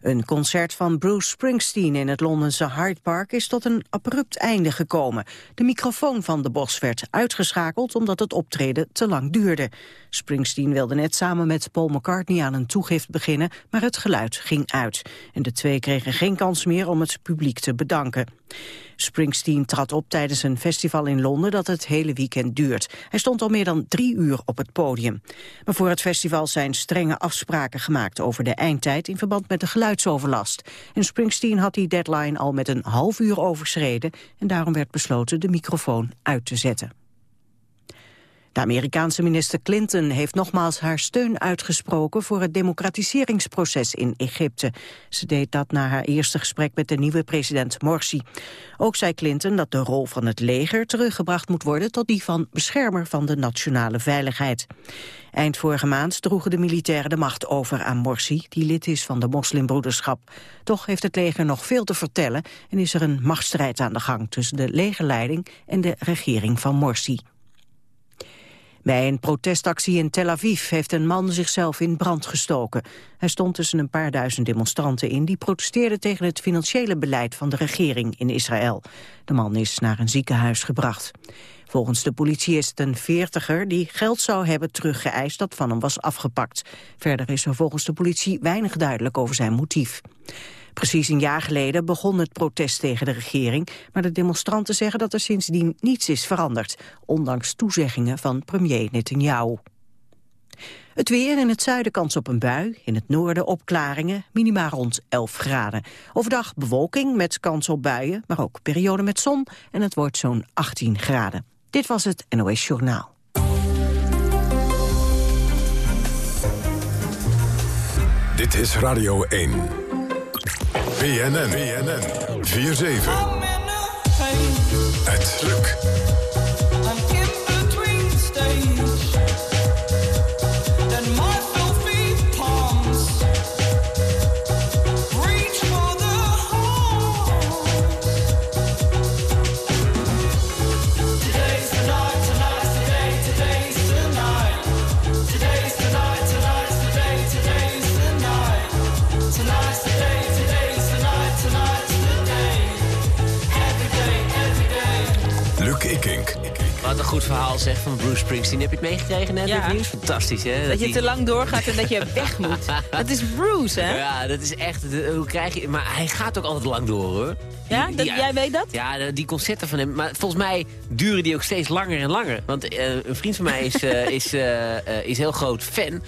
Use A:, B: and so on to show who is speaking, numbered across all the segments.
A: Een concert van Bruce Springsteen in het Londense Hyde Park is tot een abrupt einde gekomen. De microfoon van de Bos werd uitgeschakeld omdat het optreden te lang duurde. Springsteen wilde net samen met Paul McCartney aan een toegift beginnen, maar het geluid ging uit. En de twee kregen geen kans meer om het publiek te bedanken. Springsteen trad op tijdens een festival in Londen dat het hele weekend duurt. Hij stond al meer dan drie uur op het podium. Maar voor het festival zijn strenge afspraken gemaakt over de eindtijd in verband met de geluidsoverlast. En Springsteen had die deadline al met een half uur overschreden en daarom werd besloten de microfoon uit te zetten. De Amerikaanse minister Clinton heeft nogmaals haar steun uitgesproken voor het democratiseringsproces in Egypte. Ze deed dat na haar eerste gesprek met de nieuwe president Morsi. Ook zei Clinton dat de rol van het leger teruggebracht moet worden tot die van beschermer van de nationale veiligheid. Eind vorige maand droegen de militairen de macht over aan Morsi, die lid is van de moslimbroederschap. Toch heeft het leger nog veel te vertellen en is er een machtsstrijd aan de gang tussen de legerleiding en de regering van Morsi. Bij een protestactie in Tel Aviv heeft een man zichzelf in brand gestoken. Hij stond tussen een paar duizend demonstranten in... die protesteerden tegen het financiële beleid van de regering in Israël. De man is naar een ziekenhuis gebracht. Volgens de politie is het een veertiger die geld zou hebben teruggeëist dat van hem was afgepakt. Verder is er volgens de politie weinig duidelijk over zijn motief. Precies een jaar geleden begon het protest tegen de regering, maar de demonstranten zeggen dat er sindsdien niets is veranderd, ondanks toezeggingen van premier Netanyahu. Het weer in het zuiden kans op een bui, in het noorden opklaringen, minima rond 11 graden. Overdag bewolking met kans op buien, maar ook perioden met zon en het wordt zo'n 18 graden. Dit was het NOS Journaal.
B: Dit is Radio 1. BNN, BNN, 4-7. Het lukt.
C: Goed verhaal zeg van Bruce Springsteen. Heb je het meegekregen net? Ja. nieuws? Fantastisch, hè?
D: Dat, je te lang doorgaat en dat je weg moet. Dat is Bruce, hè?
C: Ja, dat is echt... Hoe krijg je... Maar hij gaat ook altijd lang door, hoor.
D: Ja, dat, jij weet dat?
C: Ja, die concerten van hem. Maar volgens mij duren die ook steeds langer en langer. Want uh, een vriend van mij is, uh, is, uh, is heel groot fan.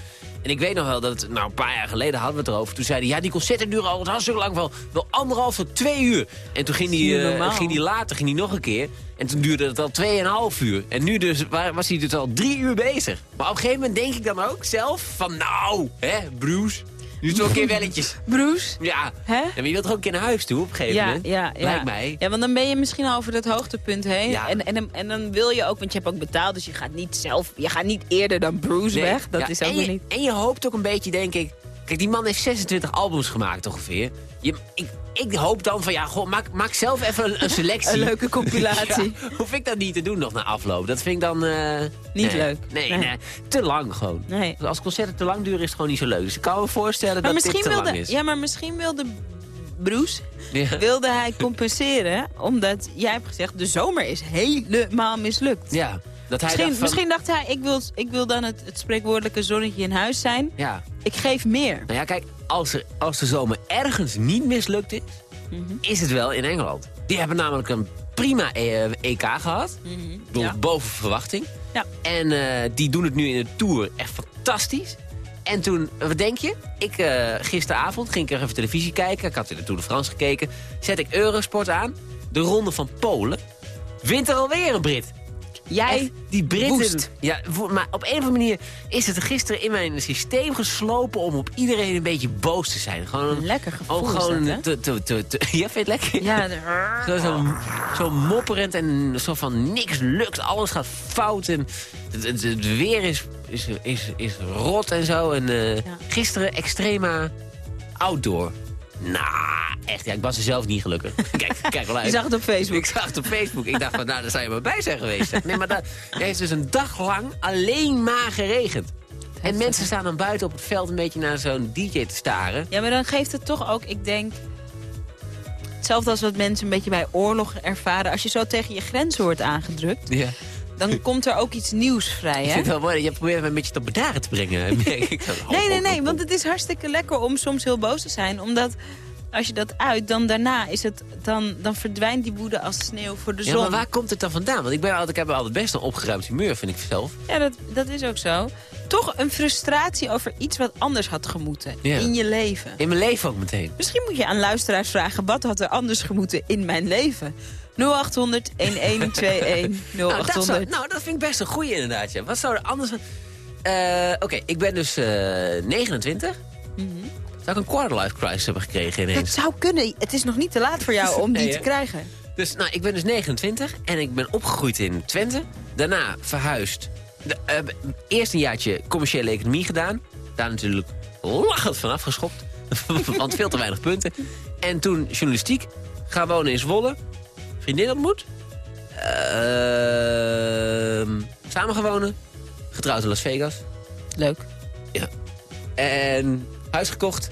C: En ik weet nog wel dat, het, nou een paar jaar geleden hadden we het erover. Toen zei hij, ja die concerten duren al hartstikke lang, wel, wel anderhalf tot twee uur. En toen ging hij, uh, ging hij later ging hij nog een keer. En toen duurde het al tweeënhalf uur. En nu dus was hij dus al drie uur bezig. Maar op een gegeven moment denk ik dan ook zelf van nou, hè, Bruce... Nu is het wel een keer welletjes.
D: Bruce?
C: Ja. Hè? En je wilt toch ook een keer naar huis toe op een gegeven
D: ja,
C: moment?
D: Ja, ja.
C: Lijkt mij.
D: Ja, want dan ben je misschien al over het hoogtepunt heen. Ja. En, en, en dan wil je ook, want je hebt ook betaald, dus je gaat niet zelf, je gaat niet eerder dan Bruce weg. Dat is ook
C: en je,
D: niet.
C: En je hoopt ook een beetje, denk ik, Kijk, die man heeft 26 albums gemaakt ongeveer. Je, ik, ik hoop dan van, ja, goh, maak, maak zelf even een, selectie.
D: een leuke compilatie.
C: hoef ik dat niet te doen nog na afloop. Dat vind ik dan... Uh,
D: niet leuk.
C: Nee, nee, te lang gewoon. Als concerten te lang duren is het gewoon niet zo leuk. Dus ik kan me voorstellen
D: maar
C: dat dit te
D: wilde,
C: lang is.
D: Ja, maar misschien wilde Bruce... wilde hij compenseren, omdat jij hebt gezegd... de zomer is helemaal mislukt.
C: Ja. Dat hij
D: misschien,
C: dacht
D: misschien dacht hij, ik wil, ik wil dan het, het spreekwoordelijke zonnetje in huis zijn.
C: Ja.
D: Ik geef meer.
C: Nou ja, kijk, als, er, als de zomer ergens niet mislukt is, mhm. is het wel in Engeland. Die hebben namelijk een prima EK e gehad. Mm Boven verwachting.
D: Ja.
C: En uh, die doen het nu in de Tour echt fantastisch. En toen, wat denk je? Ik, uh, gisteravond ging ik er even televisie kijken. Ik had in de Tour de France gekeken. Zet ik Eurosport aan. De ronde van Polen. Wint er alweer een Brit.
D: Jij
C: die Britten. Ja, maar op een of andere manier is het gisteren in mijn systeem geslopen om op iedereen een beetje boos te zijn. Gewoon,
D: lekker gevoel
C: oh, gewoon
D: dat,
C: te, te, te, te, Ja, vind je het lekker?
D: Ja.
C: Zo, zo, zo mopperend en zo van niks lukt, alles gaat fout en het, het, het weer is, is, is, is rot en zo. En uh, ja. gisteren extrema outdoor. Nou, echt. Ja, ik was er zelf niet gelukkig. kijk, kijk wel uit.
D: Je zag het op Facebook.
C: Ik zag het op Facebook. Ik dacht van, nou, daar zou je maar bij zijn geweest. Nee, maar dat heeft dus een dag lang alleen maar geregend. En mensen staan dan buiten op het veld een beetje naar zo'n DJ te staren.
D: Ja, maar dan geeft het toch ook, ik denk... Hetzelfde als wat mensen een beetje bij oorlog ervaren. Als je zo tegen je grenzen wordt aangedrukt...
C: Ja.
D: Dan komt er ook iets nieuws vrij,
C: Ik
D: hè?
C: vind het wel mooi je probeert me een beetje tot bedaren te brengen. ik.
D: Nee, nee, nee, want het is hartstikke lekker om soms heel boos te zijn. Omdat als je dat uit, dan daarna is het, dan, dan verdwijnt die woede als sneeuw voor de
C: Ja,
D: zon.
C: maar waar komt het dan vandaan? Want ik, ben altijd, ik heb altijd best een opgeruimd humeur, vind ik zelf.
D: Ja, dat, dat is ook zo. Toch een frustratie over iets wat anders had gemoeten
C: Ja.
D: in je leven.
C: In mijn leven ook meteen.
D: Misschien moet je aan luisteraars vragen... wat had er anders gemoeten in mijn leven? 0800 1121
C: Nou dat, zou-
D: 0800.
C: nou, dat vind ik best een goeie inderdaad. Ja. Wat zou er anders... Eh, Oké, ik ben dus eh, 29. Zou ik een quarterlife crisis hebben gekregen
D: Dat
C: ineens?
D: zou kunnen. Het is nog niet te laat voor jou om die te krijgen.
C: Dus nou, ik ben dus 29 en ik ben opgegroeid in Twente. Daarna verhuisd. De, eh, eerst een jaartje commerciële economie gedaan. Daar natuurlijk lachend van afgeschopt. Want veel te weinig punten. En toen journalistiek. Gaan wonen in Zwolle. Vriendin ontmoet. Ehm samen gaan wonen. Getrouwd in Las Vegas.
D: Leuk.
C: Ja. En huis gekocht.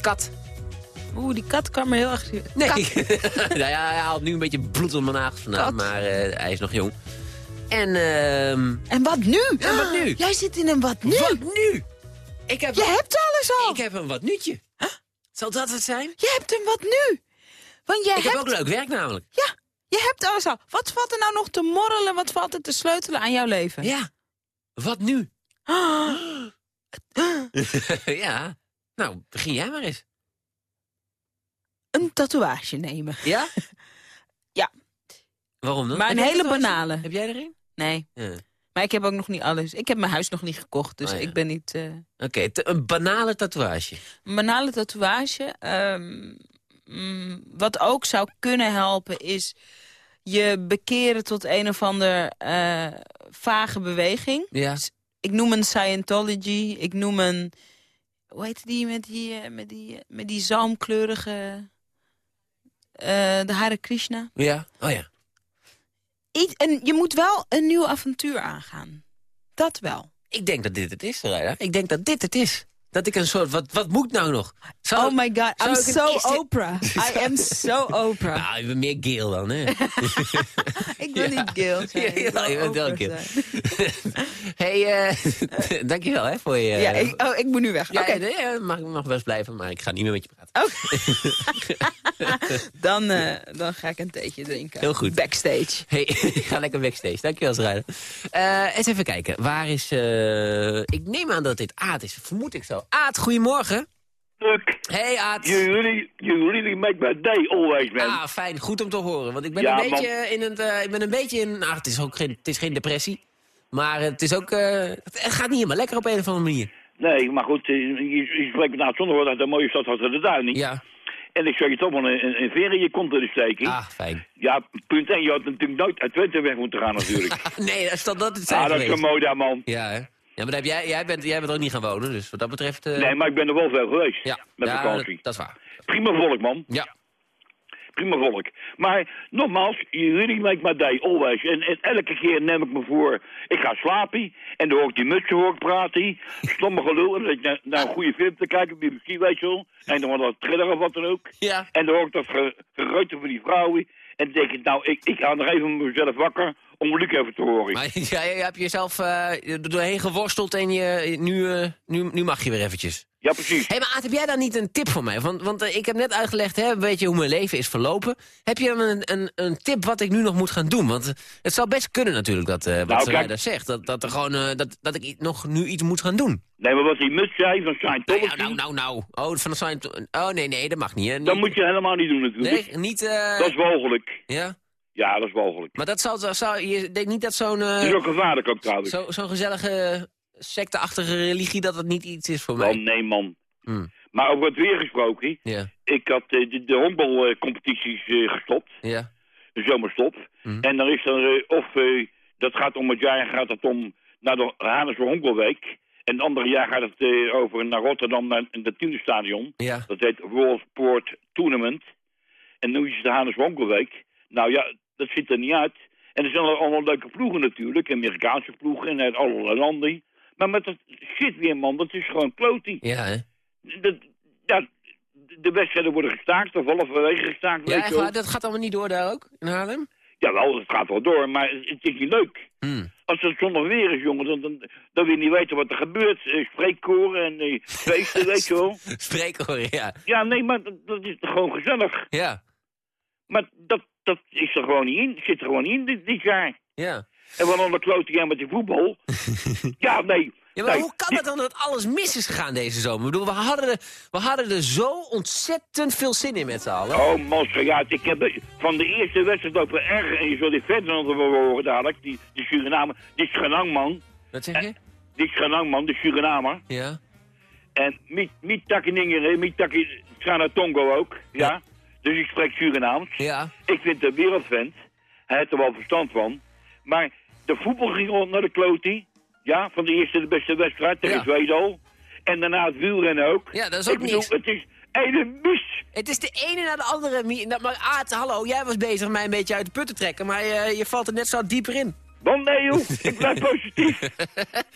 C: Kat.
D: Oeh, die kat kan me heel erg...
C: Nee. Nou ja, hij haalt nu een beetje bloed om mijn nagels vandaan. Maar eh, hij is nog jong. En, ehm
D: En wat nu?
C: En wat nu?
D: Jij zit in een wat nu?
C: wat nu? Ik heb,
D: Je hebt alles al.
C: ik heb een wat nutje. Zal dat het zijn?
D: Je hebt een wat nu. Want jij
C: Ik
D: hebt...
C: heb ook leuk werk namelijk.
D: Ja, je hebt alles al. Wat valt er nou nog te morrelen? Wat valt er te sleutelen aan jouw leven?
C: Ja. Wat nu?
D: Ah,
C: ja. Nou, begin jij maar eens.
D: een tatoeage nemen.
C: Ja?
D: Ja.
C: Waarom dan?
D: Maar
C: Heb
D: een hele
C: tatoeage?
D: banale.
C: Heb jij erin?
D: Nee.
C: Ja.
D: Maar ik heb ook nog niet alles. Ik heb mijn huis nog niet gekocht, dus
C: Oh, ja.
D: ik ben niet... eh,
C: Oké, een banale tatoeage.
D: Een banale tatoeage. ehm, mm, wat ook zou kunnen helpen is je bekeren tot een of ander eh, vage beweging.
C: Ja.
D: Ik noem een Scientology. Ik noem een... Hoe heet die met die, eh, met die, eh, met die zalmkleurige... eh, de Hare Krishna.
C: Ja. Oh ja.
D: Iets, en je moet wel een nieuw avontuur aangaan. Dat wel.
C: Ik denk dat dit het is, Rijder. Ik denk dat dit het is. Dat ik een soort, wat, wat moet nou nog? Zou-
D: oh my god, I'm so Oprah. I am so Oprah.
C: Nou, je bent meer Geel dan, hè?
D: ik wil
C: Ja.
D: niet Gil zijn.
C: Ja,
D: ik wil
C: je bent wel Gil.
D: zijn.
C: hey, eh dankjewel hè, voor je...
D: Ja, ik, oh, ik moet nu weg. Oké,
C: nee, ja, mag, mag best blijven, maar ik ga niet meer met je praten.
D: dan, eh, dan ga ik een theetje drinken.
C: Heel goed.
D: Backstage.
C: Hey, ik ga lekker backstage. Dankjewel, Schrijder. Eh eens even kijken. Waar is... eh, ik neem aan dat dit Aad is. Vermoed ik zo. Aad, goedemorgen. Hey Aad.
E: you really, you really make my day always, man.
C: Ah, fijn. Goed om te horen. Want ik ben
E: Ja,
C: een beetje in het... eh, ik ben een beetje in... Nou, het is ook geen, het is geen depressie. Maar het is ook... eh, het gaat niet helemaal lekker op een of andere manier.
E: Nee, maar goed, eh, je, je spreekt met Naad Zonderhoort uit de mooie stad had de Duin niet.
C: Ja.
E: En ik zou je toch wel een, een, een veer in je kont willen steken.
C: Ah, fijn.
E: Ja, punt 1, je had natuurlijk nooit uit Twente weg moeten gaan natuurlijk.
C: Nee, dat is dat, dat het zijn
E: ah, dat is
C: geweest.
E: zo mooi daar, man.
C: Ja, hè? Ja, maar jij, jij, bent, jij bent er ook niet gaan wonen, dus wat dat betreft... eh,
E: Nee, maar ik ben er wel veel geweest.
C: ja,
E: Met
C: ja,
E: vakantie.
C: dat, dat is waar.
E: Prima volk, man.
C: Ja,
E: Prima volk. Maar nogmaals, you really make my day always. En, en elke keer neem ik me voor, ik ga slapen. En dan hoor ik die mutsen hoor ik praten. Stomme gelul. En ik naar, naar een goede film te kijken, BBC weet je wel. En dan wat thriller of wat dan ook.
C: ja.
E: En dan hoor ik dat ge- geruite van die vrouwen. En dan denk ik, nou, ik, ik ga nog even mezelf wakker om Luc even te horen.
C: Maar ja, je hebt jezelf er doorheen geworsteld en je, nu, eh, nu, nu mag je weer eventjes.
E: Ja, precies.
C: Hey, maar Aad, heb jij dan niet een tip voor mij? Want, want eh, ik heb net uitgelegd, hè, weet je hoe mijn leven is verlopen. Heb je dan een, een, een tip wat ik nu nog moet gaan doen? Want het zou best kunnen natuurlijk, dat, wat
E: Nou,
C: nou,
E: kijk.
C: zegt. Dat, dat, er gewoon, dat, dat ik nog nu iets moet gaan doen.
E: Nee, maar wat die muts zei van
C: Nou,
E: Scientology,
C: ja, nou, nou, nou. Oh, van Scientology. Oh, nee, nee, dat mag niet. Hè.
E: dat moet je helemaal niet doen natuurlijk.
C: Nee, niet...
E: Dat is mogelijk.
C: Ja?
E: Ja, dat is mogelijk.
C: Maar dat zal, zou, je denkt niet dat zo'n... eh,
E: Dat is ook gevaarlijk ook trouwens.
C: Zo- Zo'n gezellige secteachtige religie dat het niet iets is voor mij.
E: Nee man.
C: Hmm.
E: Maar over het weer gesproken,
C: Ja,
E: ik had eh, de, de honkbalcompetities eh, gestopt,
C: ja.
E: de zomerstop.
C: Mhm.
E: En dan is er, eh, of eh, dat gaat om het jaar, gaat het om naar de Hanerse Honkelweek. En het andere jaar gaat het eh, over naar Rotterdam, naar het Tuinstadion.
C: Ja.
E: Dat heet World Sport Tournament. En nu is het de Hanes Honkelweek. Nou ja, dat ziet er niet uit. En er zijn er allemaal leuke ploegen natuurlijk. Amerikaanse ploegen en uit allerlei landen. Maar met dat shit weer, man, dat is gewoon klotie.
C: Ja, hè?
E: Dat, ja, de wedstrijden worden gestaakt of halverwege gestaakt,
C: Ja, echt waar? Dat gaat allemaal niet door daar ook, in Haarlem?
E: Jawel, het gaat wel door, maar het is niet leuk.
C: Hmm.
E: Als het zondag weer is, jongen, dan, dan, dan wil je niet weten wat er gebeurt. Eh, spreekkoren en eh, feesten, weet je wel.
C: Spreekhoor, ja.
E: Ja, nee, maar dat, dat is gewoon gezellig.
C: Ja,
E: Maar dat, dat is er gewoon niet in, zit er gewoon niet in dit, dit jaar.
C: ja.
E: En wat dan de klote jaar met die voetbal. ja, nee.
C: Ja, maar
E: nee,
C: hoe kan het dan dat alles mis is gegaan deze zomer? Ik bedoel, we hadden er, we hadden er zo ontzettend veel zin in met z'n allen.
E: Oh, Moskou, ja, ik heb de- van de eerste wedstrijd ook wel erg... En je zult die Ferdinand wel horen dadelijk, die, die Suriname. Die is.
C: Wat zeg je?
E: Die is Genangman, de Surinamer.
C: Ja.
E: En Mitaki Ningere, Mitaki Tongo ook, ja. Dus ik spreek Surinaams.
C: Ja.
E: Ik vind het een wereldvent. Hij heeft er wel verstand van. Maar de voetbal ging rond naar de klotie. Ja, van de eerste de beste wedstrijd tegen
C: Ja.
E: Tweedal. En daarna het wielrennen ook.
C: Ja, dat is ook niks.
E: Het is ene mis.
C: Het is de ene na de andere. Maar Aad, hallo, jij was bezig mij een beetje uit de put te trekken, maar je, je valt er net zo dieper in.
E: Want nee joh, ik blijf positief.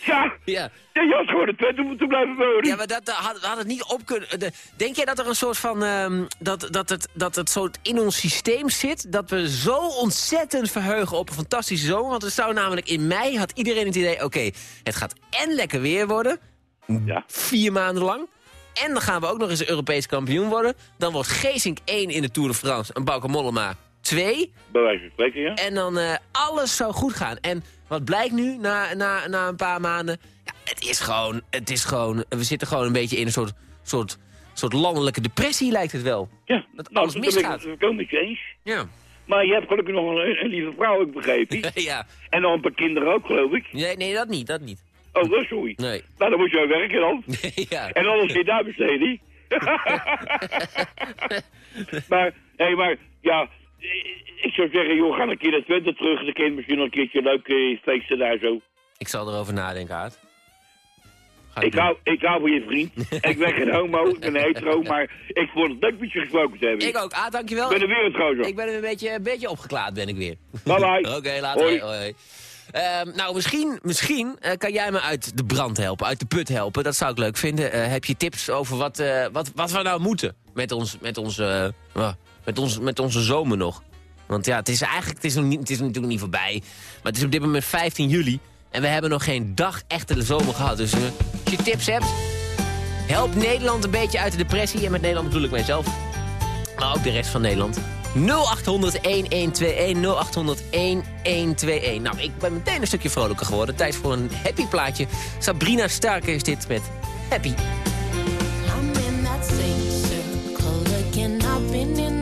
E: ja,
C: Ja.
E: je had gewoon de Twente moeten blijven wonen.
C: Ja, maar dat had, had het niet op kunnen... de- denk jij dat er een soort van... ehm, dat, dat, het, dat het soort in ons systeem zit... dat we zo ontzettend verheugen op een fantastische zomer? Want het zou namelijk in mei... had iedereen het idee... oké, het gaat en lekker weer worden...
E: Ja.
C: vier maanden lang... en dan gaan we ook nog eens Europees kampioen worden. Dan wordt Geesink 1 in de Tour de France... en Bauke Mollema 2...
E: Bij wijze van spreken, ja.
C: En dan eh, alles zou goed gaan. En wat blijkt nu na, na, na een paar maanden? Ja, het is gewoon, het is gewoon, we zitten gewoon een beetje in een soort, soort, soort landelijke depressie lijkt het wel.
E: Ja,
C: Dat
E: nou,
C: alles
E: dat
C: misgaat.
E: Dat je eens.
C: Ja.
E: Maar je hebt gelukkig nog een, een lieve vrouw, ik begrepen.
C: ja.
E: en nog een paar kinderen ook, geloof ik.
C: Nee, nee, dat niet, dat niet.
E: Oh, dat is sorry.
C: Nee.
E: Nou, dan moet je wel werken dan.
C: ja.
E: En anders je daar besteden. maar, hé, maar, ja, ik zou zeggen, joh, ga een keer naar Twente terug. Dan kun je misschien nog een keertje leuk eh, feesten daar zo.
C: Ik zal erover nadenken, Aad.
E: Ik hou, ik hou van je vriend. ik ben geen homo, ik ben hetero, maar ik vond het leuk met je gesproken te hebben.
C: Ik ook, Aad, dankjewel.
E: Ik ben er weer een gozer.
C: Ik ben een beetje, een beetje opgeklaard, ben ik weer.
E: Bye bye.
C: Oké, later.
E: Hoi.
C: Ehm, nou, misschien, misschien eh, kan jij me uit de brand helpen, uit de put helpen. Dat zou ik leuk vinden. Eh, heb je tips over wat, eh, wat, wat we nou moeten met, ons, met, onze, eh, met, ons, met onze zomer nog? Want ja, het is eigenlijk het is nog niet, het is natuurlijk niet voorbij. Maar het is op dit moment 15 juli. En we hebben nog geen dag echte zomer gehad. Dus eh, als je tips hebt, help Nederland een beetje uit de depressie. En met Nederland bedoel ik mijzelf. Maar ook de rest van Nederland. 0800 1121 0800 1121. Nou, ik ben meteen een stukje vrolijker geworden. Tijd voor een happy plaatje. Sabrina Starke is dit met Happy.
F: I'm in that same circle in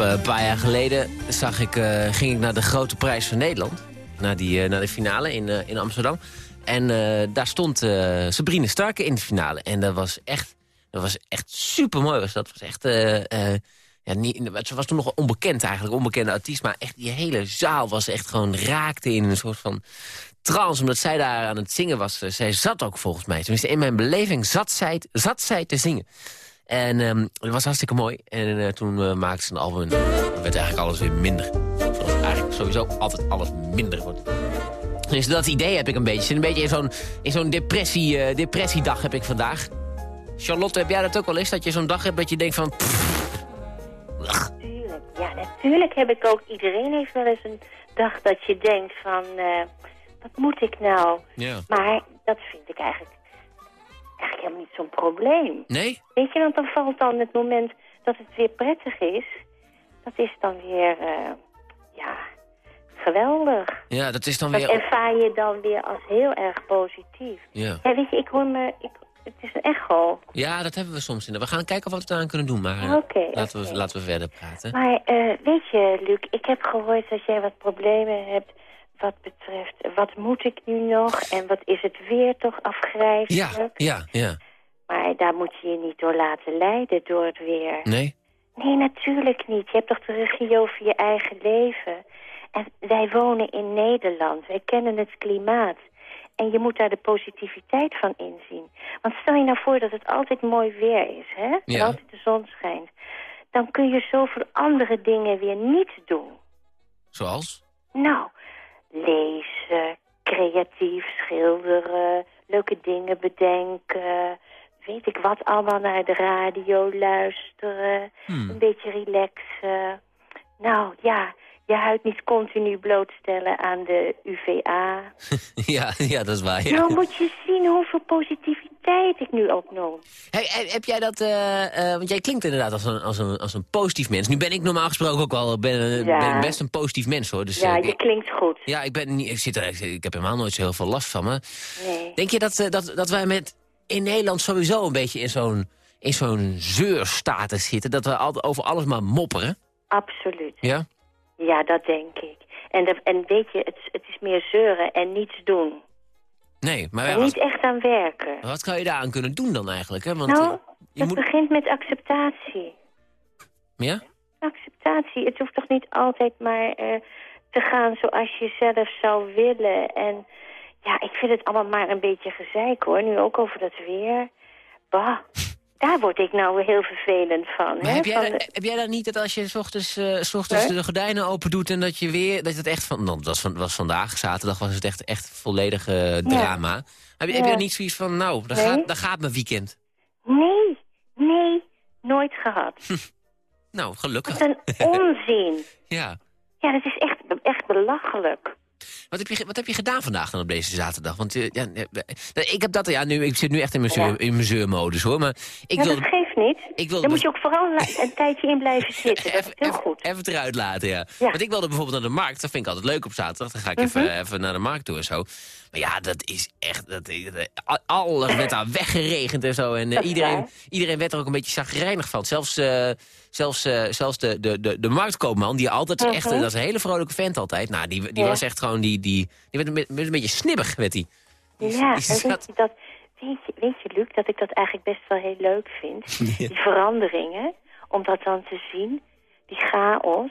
C: eh, een paar jaar geleden zag ik, eh, ging ik naar de Grote Prijs van Nederland. Naar, die, eh, naar de finale in, in Amsterdam. En daar stond Sabrine Starke in de finale. En dat was echt, dat was echt super mooi. Was dat was echt. ja, niet, ze was toen nog onbekend eigenlijk, onbekende artiest. Maar echt die hele zaal was echt gewoon raakte in een soort van trance. Omdat zij daar aan het zingen was. Zij zat ook volgens mij. Tenminste, in mijn beleving zat zij, zat zij te zingen. En ehm het was hartstikke mooi. En eh, toen eh, maakte ze een album. en werd eigenlijk alles weer minder. Zoals eigenlijk sowieso altijd alles minder wordt. Dus dat idee heb ik een beetje. Een beetje in zo'n in zo'n depressie, eh, depressiedag heb ik vandaag. Charlotte, heb jij dat ook wel eens? Dat je zo'n dag hebt dat je denkt van... pff, ugh.
G: Tuurlijk. Ja, natuurlijk heb ik ook. Iedereen heeft wel eens een dag dat je denkt van... wat moet ik nou?
C: Ja.
G: Maar dat vind ik eigenlijk, eigenlijk helemaal niet zo'n probleem.
C: Nee?
G: Weet je, want dan valt dan het moment dat het weer prettig is... dat is dan weer, eh, ja, geweldig.
C: Ja, dat is dan
G: Dat
C: weer...
G: ervaar je dan weer als heel erg positief.
C: Ja.
G: Ja, weet je, ik hoor me... Ik, het is een echo.
C: ja, dat hebben we soms in. We gaan kijken of we het eraan kunnen doen. Maar eh,
G: Oké,
C: laten, we, laten we verder praten.
G: Maar eh, weet je, Luc, ik heb gehoord dat jij wat problemen hebt wat betreft... wat moet ik nu nog en wat is het weer toch
C: Ja,
G: afgrijzelijk?
C: ja, ja.
G: Maar daar moet je je niet door laten leiden, door het weer.
C: Nee?
G: Nee, natuurlijk niet. Je hebt toch de regie over je eigen leven. En wij wonen in Nederland. Wij kennen het klimaat. En je moet daar de positiviteit van inzien. Want stel je nou voor dat het altijd mooi weer is, hè? En
C: Ja.
G: altijd de zon schijnt. Dan kun je zoveel andere dingen weer niet doen.
C: Zoals?
G: Nou, lezen, creatief schilderen, leuke dingen bedenken... weet ik wat, allemaal naar de radio luisteren,
C: Hmm.
G: een beetje relaxen. Nou ja, je huid niet continu blootstellen aan de UVA.
C: ja, ja, dat is waar. Ja.
G: Nou moet je zien hoeveel positiviteit ik nu opnoem.
C: Hey, heb- jij dat, eh, eh, want jij klinkt inderdaad als een, als, een, als een positief mens. Nu ben ik normaal gesproken ook wel ben,
G: Ja.
C: ben best een positief mens hoor. Dus,
G: Ja,
C: eh,
G: je
C: ik,
G: klinkt goed.
C: ja, ik, ben, niet- ik, zit er, ik, ik heb helemaal nooit zo heel veel last van me.
G: Nee.
C: Denk je dat, eh, dat, dat wij met in Nederland sowieso een beetje in zo'n in zo'n zeurstatus zitten? Dat we altijd over alles maar mopperen?
G: Absoluut.
C: Ja?
G: Ja, dat denk ik. En, dat, en weet je, het, het is meer zeuren en niets doen.
C: Nee, maar
G: En
C: wat,
G: niet echt aan werken.
C: wat kan je daaraan kunnen doen dan eigenlijk? Hè? Want,
G: nou,
C: je
G: het
C: moet...
G: begint met acceptatie.
C: Ja?
G: Acceptatie. Het hoeft toch niet altijd maar eh, te gaan zoals je zelf zou willen. En ja, ik vind het allemaal maar een beetje gezeik hoor. Nu ook over dat weer. Bah, daar word ik nou heel vervelend van. Hè?
C: heb jij,
G: van de-
C: heb jij dan niet dat als je s ochtends, eh, s ochtends de gordijnen open doet... en dat je weer, dat het echt van, nou, dat was, van, was vandaag, zaterdag was het echt, echt volledig drama. Heb, je, heb
G: Ja.
C: jij niet zoiets van, nou, daar,
G: Nee.
C: gaat, daar gaat mijn weekend.
G: Nee, nee, nooit gehad.
C: Nou, gelukkig.
G: Wat een onzin.
C: Ja.
G: Ja, dat is echt, echt belachelijk.
C: Wat heb, je, wat heb je gedaan vandaag dan op deze zaterdag? Want eh, ja, eh, eh, ik heb dat, ja, nu, ik zit nu echt in mijn, zeur, in mijn zeurmodus, hoor. Maar ik wil
G: niet.
C: ik wilde
G: Daar moet je ook vooral een tijdje in blijven zitten. Dat is heel
C: even,
G: goed.
C: even eruit laten, ja.
G: Ja. Mhm.
C: Want ik wilde bijvoorbeeld naar de markt. Dat vind ik altijd leuk op zaterdag. Dan ga ik even, even naar de markt toe en zo. Maar ja, dat is echt... Dat, alles werd daar weggeregend en zo. En eh, iedereen,
G: waar.
C: iedereen werd er ook een beetje chagrijnig van. Zelfs, eh, zelfs, eh, zelfs de, de, de, de marktkoopman, die altijd echt...
G: Mhm.
C: Dat is een hele vrolijke vent altijd. Nou, die, die
G: Ja.
C: was echt gewoon... Die, die, die werd een, be- werd een beetje snibbig, werd die.
G: Ja,
C: die
G: en
C: zat-
G: weet je, dat, weet, je, weet je, Luc, dat ik dat eigenlijk best wel heel leuk vind. Die veranderingen, om dat dan te zien. Die chaos.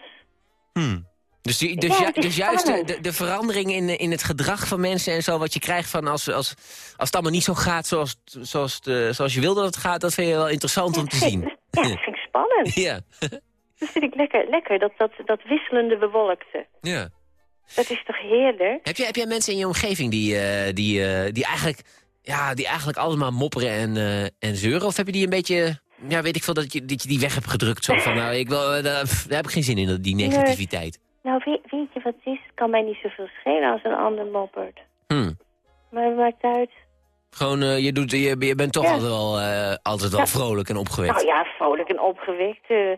C: Dus, die, dus,
G: Ja,
C: ju-
G: het is
C: dus juist de, de, de verandering in, in het gedrag van mensen en zo... wat je krijgt van als, als, als het allemaal niet zo gaat zoals, zoals, de, zoals je wil dat het gaat... dat vind je wel interessant om te zien.
G: Ja, dat vind ik spannend.
C: Ja,
G: Dat vind ik lekker, lekker dat, dat, dat wisselende bewolkte.
C: ja.
G: Dat is toch heerlijk?
C: Heb, je, heb jij mensen in je omgeving die, eh, die, eh, die, eigenlijk, ja, die eigenlijk allemaal mopperen en, eh, en zeuren? Of heb je die een beetje... Ja, weet ik veel, dat je, dat je die weg hebt gedrukt. Zo van, nou, ik wil, eh, daar, heb ik geen zin in, die negativiteit.
G: Nou, weet, weet je wat het is? Het kan mij niet zoveel schelen als een ander moppert.
C: Hm.
G: Maar het maakt uit.
C: Gewoon, eh, je, doet, je, je bent toch
G: Ja.
C: altijd wel, altijd wel
G: Ja.
C: vrolijk en opgewekt.
G: Nou ja, vrolijk en opgewekt. eh,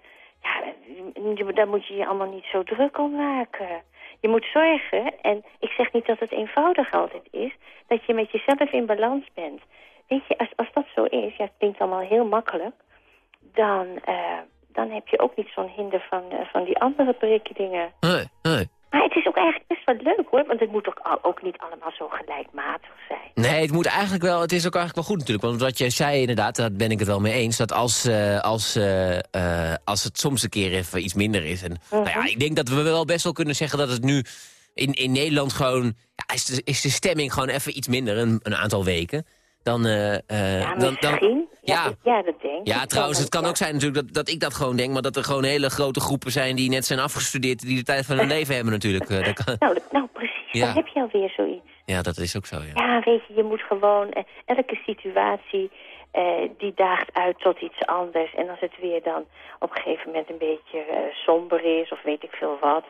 G: ja, daar moet je je allemaal niet zo druk om maken. Je moet zorgen, en ik zeg niet dat het eenvoudig altijd is... dat je met jezelf in balans bent. Weet je, als, als dat zo is, ja, het klinkt allemaal heel makkelijk... dan, eh, dan heb je ook niet zo'n hinder van, eh, van die andere prikkelingen.
C: Nee, nee.
G: Maar het is ook eigenlijk best wel leuk hoor, want het moet ook, ook niet allemaal zo gelijkmatig zijn.
C: Nee, het moet eigenlijk wel. Het is ook eigenlijk wel goed natuurlijk. Want wat je zei inderdaad, daar ben ik het wel mee eens. Dat als, eh, als, eh, eh, als het soms een keer even iets minder is. En, nou ja, ik denk dat we wel best wel kunnen zeggen dat het nu in, in Nederland gewoon. Ja, is, de, is de stemming gewoon even iets minder, een, een aantal weken. Dan,
G: Ja,
C: dan, dan.
G: Ja,
C: ja.
G: dat denk ik.
C: ja, trouwens, het kan
G: ja.
C: ook zijn natuurlijk dat, dat ik dat gewoon denk... maar dat er gewoon hele grote groepen zijn die net zijn afgestudeerd... die de tijd van hun leven hebben natuurlijk. Eh, dat kan-
G: Nou, dat- nou precies,
C: Ja.
G: dan heb je alweer zoiets.
C: ja, dat is ook zo, ja.
G: Ja, weet je, je moet gewoon... eh, elke situatie eh, die daagt uit tot iets anders. En als het weer dan op een gegeven moment een beetje somber is... of weet ik veel wat...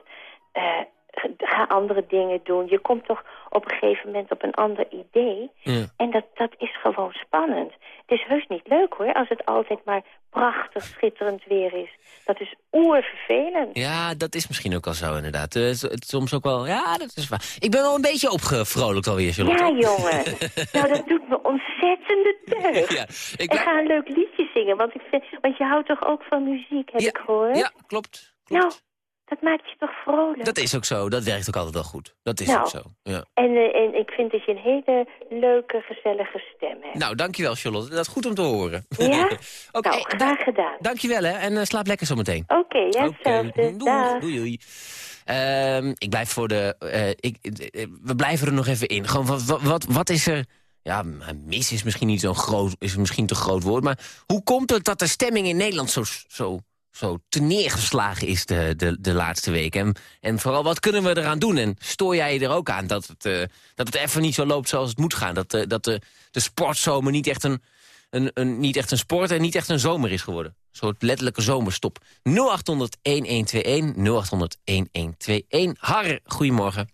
G: ga andere dingen doen. Je komt toch op een gegeven moment op een ander idee.
C: Ja.
G: En dat, dat is gewoon spannend. Het is heus niet leuk hoor, als het altijd maar prachtig, schitterend weer is. Dat is oervervelend.
C: Ja, dat is misschien ook al zo inderdaad. Eh, soms ook wel, ja, dat is waar. Ik ben wel een beetje opgevrolijkt alweer, Charlotte.
G: Ja, jongen. nou, dat doet me ontzettende deugd.
C: Ja, ik
G: En ga een leuk liedje zingen, want, ik vind, want je houdt toch ook van muziek, heb
C: Ja,
G: ik gehoord?
C: Ja, klopt. klopt.
G: Nou, dat maakt je toch vrolijk?
C: Dat is ook zo, dat werkt ook altijd wel goed. Dat is
G: Nou.
C: ook zo, ja.
G: En, eh, en ik vind dat je een hele leuke, gezellige stem hebt.
C: Nou, dankjewel Charlotte, dat is goed om te horen.
G: Ja?
C: Oké,
G: nou, graag gedaan.
C: dankjewel hè, en eh, slaap lekker zometeen.
G: Oké,
C: Oké,
G: hetzelfde.
C: doei, doei, doei. Ehm, ik blijf voor de... eh, ik, eh, we blijven er nog even in. Gewoon, wat, wat- wat, wat is er... Ja, mis is misschien niet zo'n groot... is misschien te groot woord. Maar hoe komt het dat de stemming in Nederland zo, zo, zo te neergeslagen is de, de, de laatste weken? En, en vooral, wat kunnen we eraan doen? En stoor jij je er ook aan dat het, eh, dat het even niet zo loopt zoals het moet gaan? Dat, eh, dat de, de sportzomer niet echt een, een, een, niet echt een sport en niet echt een zomer is geworden. Een soort letterlijke zomerstop. 0800-1121, 0800-1121. Har, goedemorgen.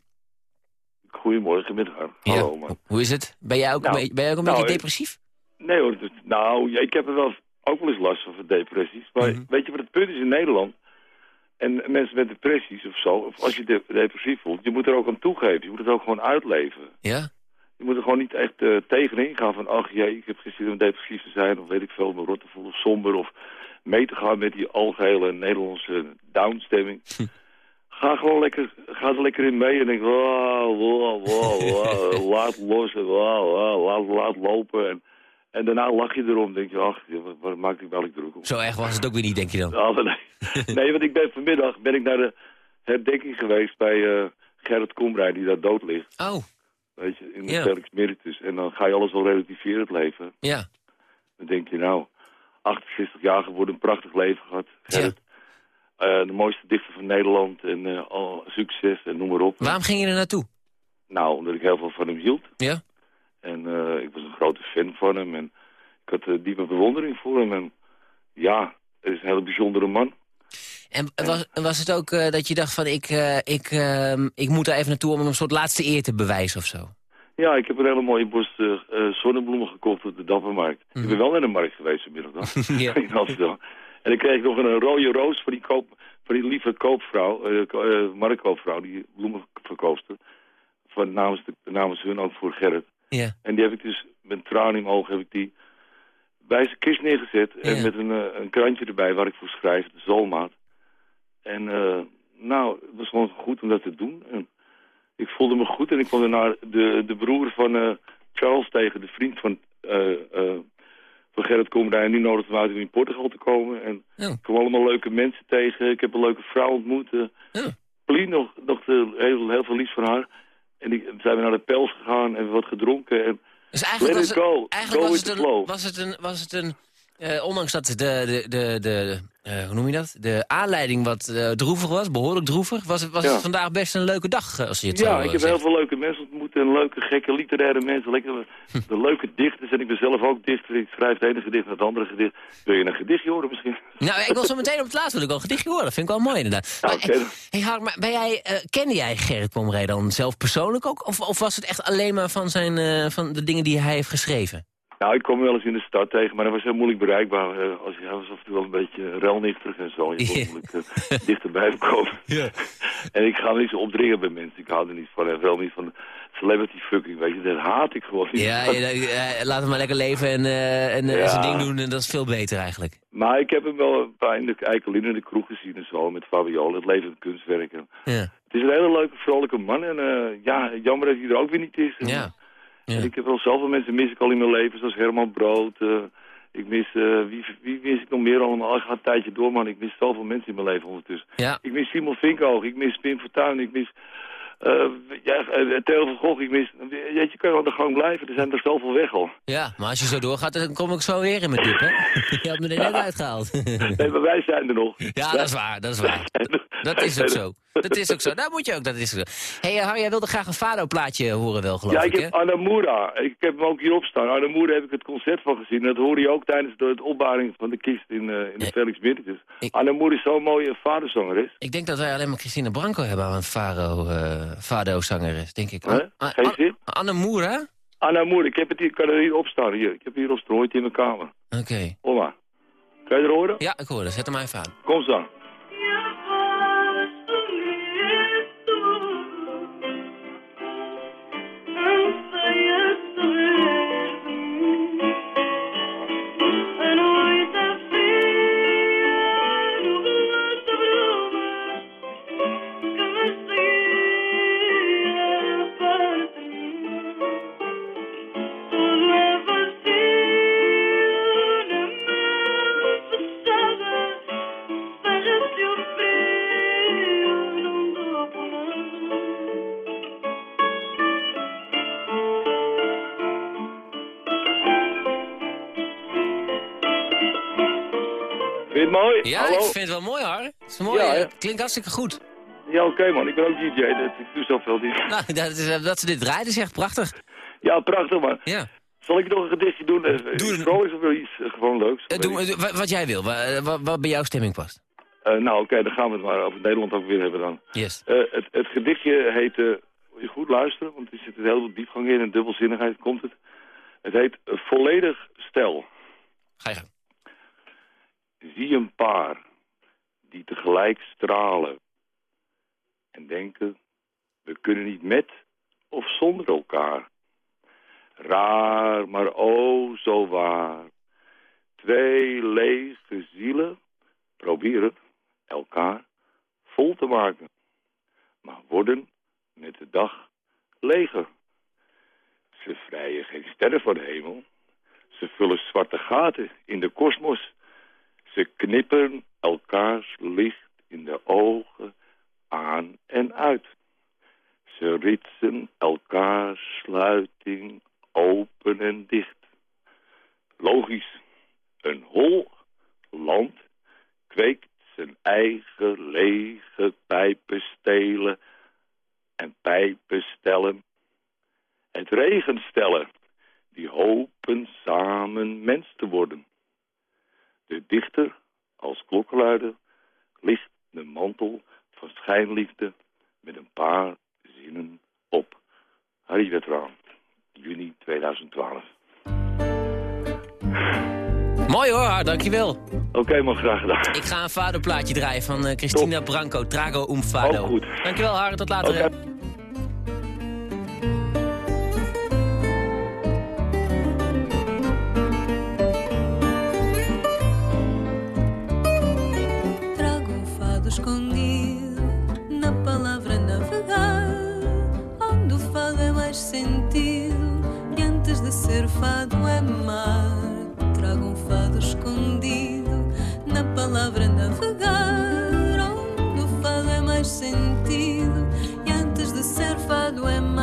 H: Goedemorgen.
C: Ja,
H: Hallo, man.
C: ho- Hoe is het? Ben jij ook,
H: Nou,
C: een, beetje, ben jij ook een
H: nou,
C: beetje depressief?
H: Nee hoor, nou, ik heb er wel ook wel eens last van, van depressies. Maar
C: Mhm.
H: weet je wat het punt is in Nederland? En mensen met depressies of zo, of als je de- depressief voelt, je moet er ook aan toegeven. Je moet het ook gewoon uitleven.
C: Ja?
H: Je moet er gewoon niet echt eh, tegenin gaan van, ach jee, ik heb gisteren om depressief te zijn, of weet ik veel, me rot te voelen, of somber, of mee te gaan met die algehele Nederlandse downstemming. Ga gewoon lekker, ga er lekker in mee en denk, wow, wow, wow, wow, laat los wow, wow, laat, laat lopen. En, en daarna lach je erom, denk je, ach, ja, wat, maakt ik wel ik druk om.
C: Zo erg was het ook weer niet, denk je dan?
H: Ah, nee. nee, want ik ben vanmiddag ben ik naar de herdenking geweest bij eh, Gerrit Komrij, die daar dood ligt.
C: Oh,
H: Weet je, in de
C: Ja.
H: Meritus. En dan ga je alles wel relativeren, het leven.
C: ja.
H: Dan denk je, nou, 68 jaar geworden, een prachtig leven gehad. Gerrit. Eh, de mooiste dichter van Nederland en eh, al succes en noem maar op.
C: Waarom ging je er naartoe?
H: Nou, omdat ik heel veel van hem hield.
C: Ja?
H: En eh, ik was een grote fan van hem. En ik had eh, diepe bewondering voor hem. En ja, het is een hele bijzondere man.
C: En was, was het ook eh, dat je dacht van, ik, ik, ehm, ik moet daar even naartoe om hem een soort laatste eer te bewijzen of zo?
H: Ja, ik heb een hele mooie bos eh, zonnebloemen gekocht op de Dappermarkt. Ik ben wel naar de markt geweest vanmiddag dan.
C: Mhm. Ja.
H: in Amsterdam. En dan kreeg ik nog een, rode roos voor die, koop, voor die lieve koopvrouw, ko- marktkoopvrouw, die bloemen verkoopte. Van namens, de, namens hun, ook voor Gerrit.
C: Ja.
H: En die heb ik dus met tranen in mijn ogen heb ik die bij zijn kist neergezet. En
C: Ja.
H: met een, eh, een krantje erbij waar ik voor schrijf, de Zolmaat. En eh, nou, het was gewoon goed om dat te doen. En ik voelde me goed en ik kwam daarna de, de broer van eh, Charles tegen, de vriend van, van Gerrit Komrij. En die nodigde me uit om in Portugal te komen. En
C: Ja.
H: ik kwam allemaal leuke mensen tegen. Ik heb een leuke vrouw ontmoet.
C: Ja.
H: Plien nog, nog heel, heel veel liefs van haar. En die zijn we naar de Pels gegaan en wat gedronken. En
C: Dus eigenlijk
H: Let
C: was
H: it
C: het,
H: go.
C: Eigenlijk
H: Go
C: was, het een, was het een, was het een eh, ondanks dat de, de, de, de eh, hoe noem je dat? De aanleiding wat eh, droevig was, behoorlijk droevig, was, het, was
H: Ja.
C: het vandaag best een leuke dag, als je het zo
H: ja, ik heb
C: zegt.
H: heel veel leuke mensen en leuke, gekke, literaire mensen. Lekker, de leuke dichters en ik ben zelf ook dichter. Ik schrijf het ene gedicht naar het andere gedicht. Wil je een gedichtje horen misschien?
C: Nou, ik wil zo meteen op het laatst wil ik wel een gedichtje horen. Dat vind ik wel mooi inderdaad.
H: Nou,
C: Maar, eh, hey, Hark, maar ben jij, eh, kende jij Gerrit Pomrij dan zelf persoonlijk ook? Of, of was het echt alleen maar van, zijn, eh, van de dingen die hij heeft geschreven?
H: Nou, ik kom wel eens in de stad tegen, maar hij was heel moeilijk bereikbaar. eh, als, hij was af en toe wel een beetje relnichterig en zo. Je
C: Ja.
H: moeilijk eh, dichterbij komen. En ik ga niet zo opdringen bij mensen. Ik hou er niet van. En vooral niet van celebrity fucking, weet je. Dat haat ik gewoon.
C: Ja, laat hem maar lekker leven en, eh, en eh,
H: Ja.
C: zijn ding doen. En dat is veel beter eigenlijk.
H: Maar ik heb hem wel een paar in de Eikelin in de kroeg gezien en zo, met Fabiola, het levende kunstwerken.
C: Ja.
H: Het is een hele leuke, vrolijke man en eh, ja, jammer dat hij er ook weer niet is. En,
C: Ja. Ja.
H: en ik heb wel zoveel mensen mis ik al in mijn leven, zoals Herman Brood. ik mis, wie, wie mis ik nog meer allemaal? Ik ga een tijdje door, man. Ik mis zoveel mensen in mijn leven ondertussen.
C: Ja.
H: Ik mis Simon Vinkoog, ik mis Pim Fortuyn, ik mis eh ja, eh, Theo van Gogh, ik mis... Jeetje, kan je aan de gang blijven, er zijn er zoveel weg al.
C: ja, maar als je zo doorgaat, dan kom ik zo weer in mijn dip, hè? Je had me er net uitgehaald.
H: Nee, maar wij zijn er nog.
C: Ja, dat is waar, dat is waar. Dat is ook zo. Dat is ook zo. Dat moet je ook, dat is ook zo. Hé, hey, Harry, jij wilde graag een Fado-plaatje horen wel, geloof
H: Ja,
C: ik,
H: ik heb Anamura. Ik heb hem ook hierop staan. Anamura heb ik het concert van gezien. Dat hoorde je ook tijdens de het opbaring van de kist in, eh, in de. Felix.
C: Ik-
H: Anamura is zo'n mooie vaderzangeres.
C: Ik denk dat wij alleen maar Christine Branco hebben aan een Fado, eh, Fado-zangeres, denk ik.
H: Hè?
C: An-
H: Geen
C: An-
H: zin?
C: Anne Moera?
H: Anamura, ik heb het hier, ik kan er hier op staan. Hier. Ik heb hier op strooit in mijn kamer.
C: Oké.
H: Kom maar. Kan je er horen?
C: Ja, ik hoor het. Zet hem even aan.
H: Kom zo. Het mooi?
C: Ja,
H: Hallo?
C: ik vind het wel mooi, hoor. Het is mooi.
H: Ja,
C: eh? Klinkt hartstikke goed.
H: Ja, oké man. Ik ben ook DJ. Dat, ik doe zoveel dingen.
C: Nou, dat, is, eh, dat ze dit draaien is echt prachtig.
H: Ja, prachtig man.
C: Ja.
H: Zal ik nog een gedichtje doen? Eh,
C: Doe een-
H: vrolijks of iets gewoon leuks?
C: Doe, wa- wat jij wil, wa- eh, wa- wat bij jouw stemming past.
H: Nou, oké, dan gaan we het maar over Nederland ook weer hebben dan.
C: Yes.
H: Het, het gedichtje heet, moet je goed luisteren, want er zit een heel veel diepgang in en dubbelzinnigheid komt het. Het heet Volledig Stel.
C: Ga je gang.
H: Zie een paar die tegelijk stralen en denken, we kunnen niet met of zonder elkaar. Raar, maar oh zo waar. Twee lege zielen proberen elkaar vol te maken, maar worden met de dag leger. Ze vrijen geen sterren van de hemel, ze vullen zwarte gaten in de kosmos. Ze knipperen elkaars licht in de ogen aan en uit. Ze ritsen elkaars sluiting open en dicht. Logisch, een hol land kweekt zijn eigen lege pijpenstelen en pijpenstellen. Het regenstellen, die hopen samen mens te worden. De dichter, als klokkenluider, ligt de mantel van schijnliefde met een paar zinnen op. Harry Wetraan, juni 2012.
C: Mooi hoor, dankjewel.
H: Oké, man, graag gedaan.
C: Ik ga een Fado-plaatje draaien van eh, Christina Branco, Trago um Fado.
H: Ook goed.
C: Dankjewel, Har. Tot later.
I: Fado é mar. Trago um fado escondido na palavra navegar, onde o fado é mais sentido e antes de ser fado é mar.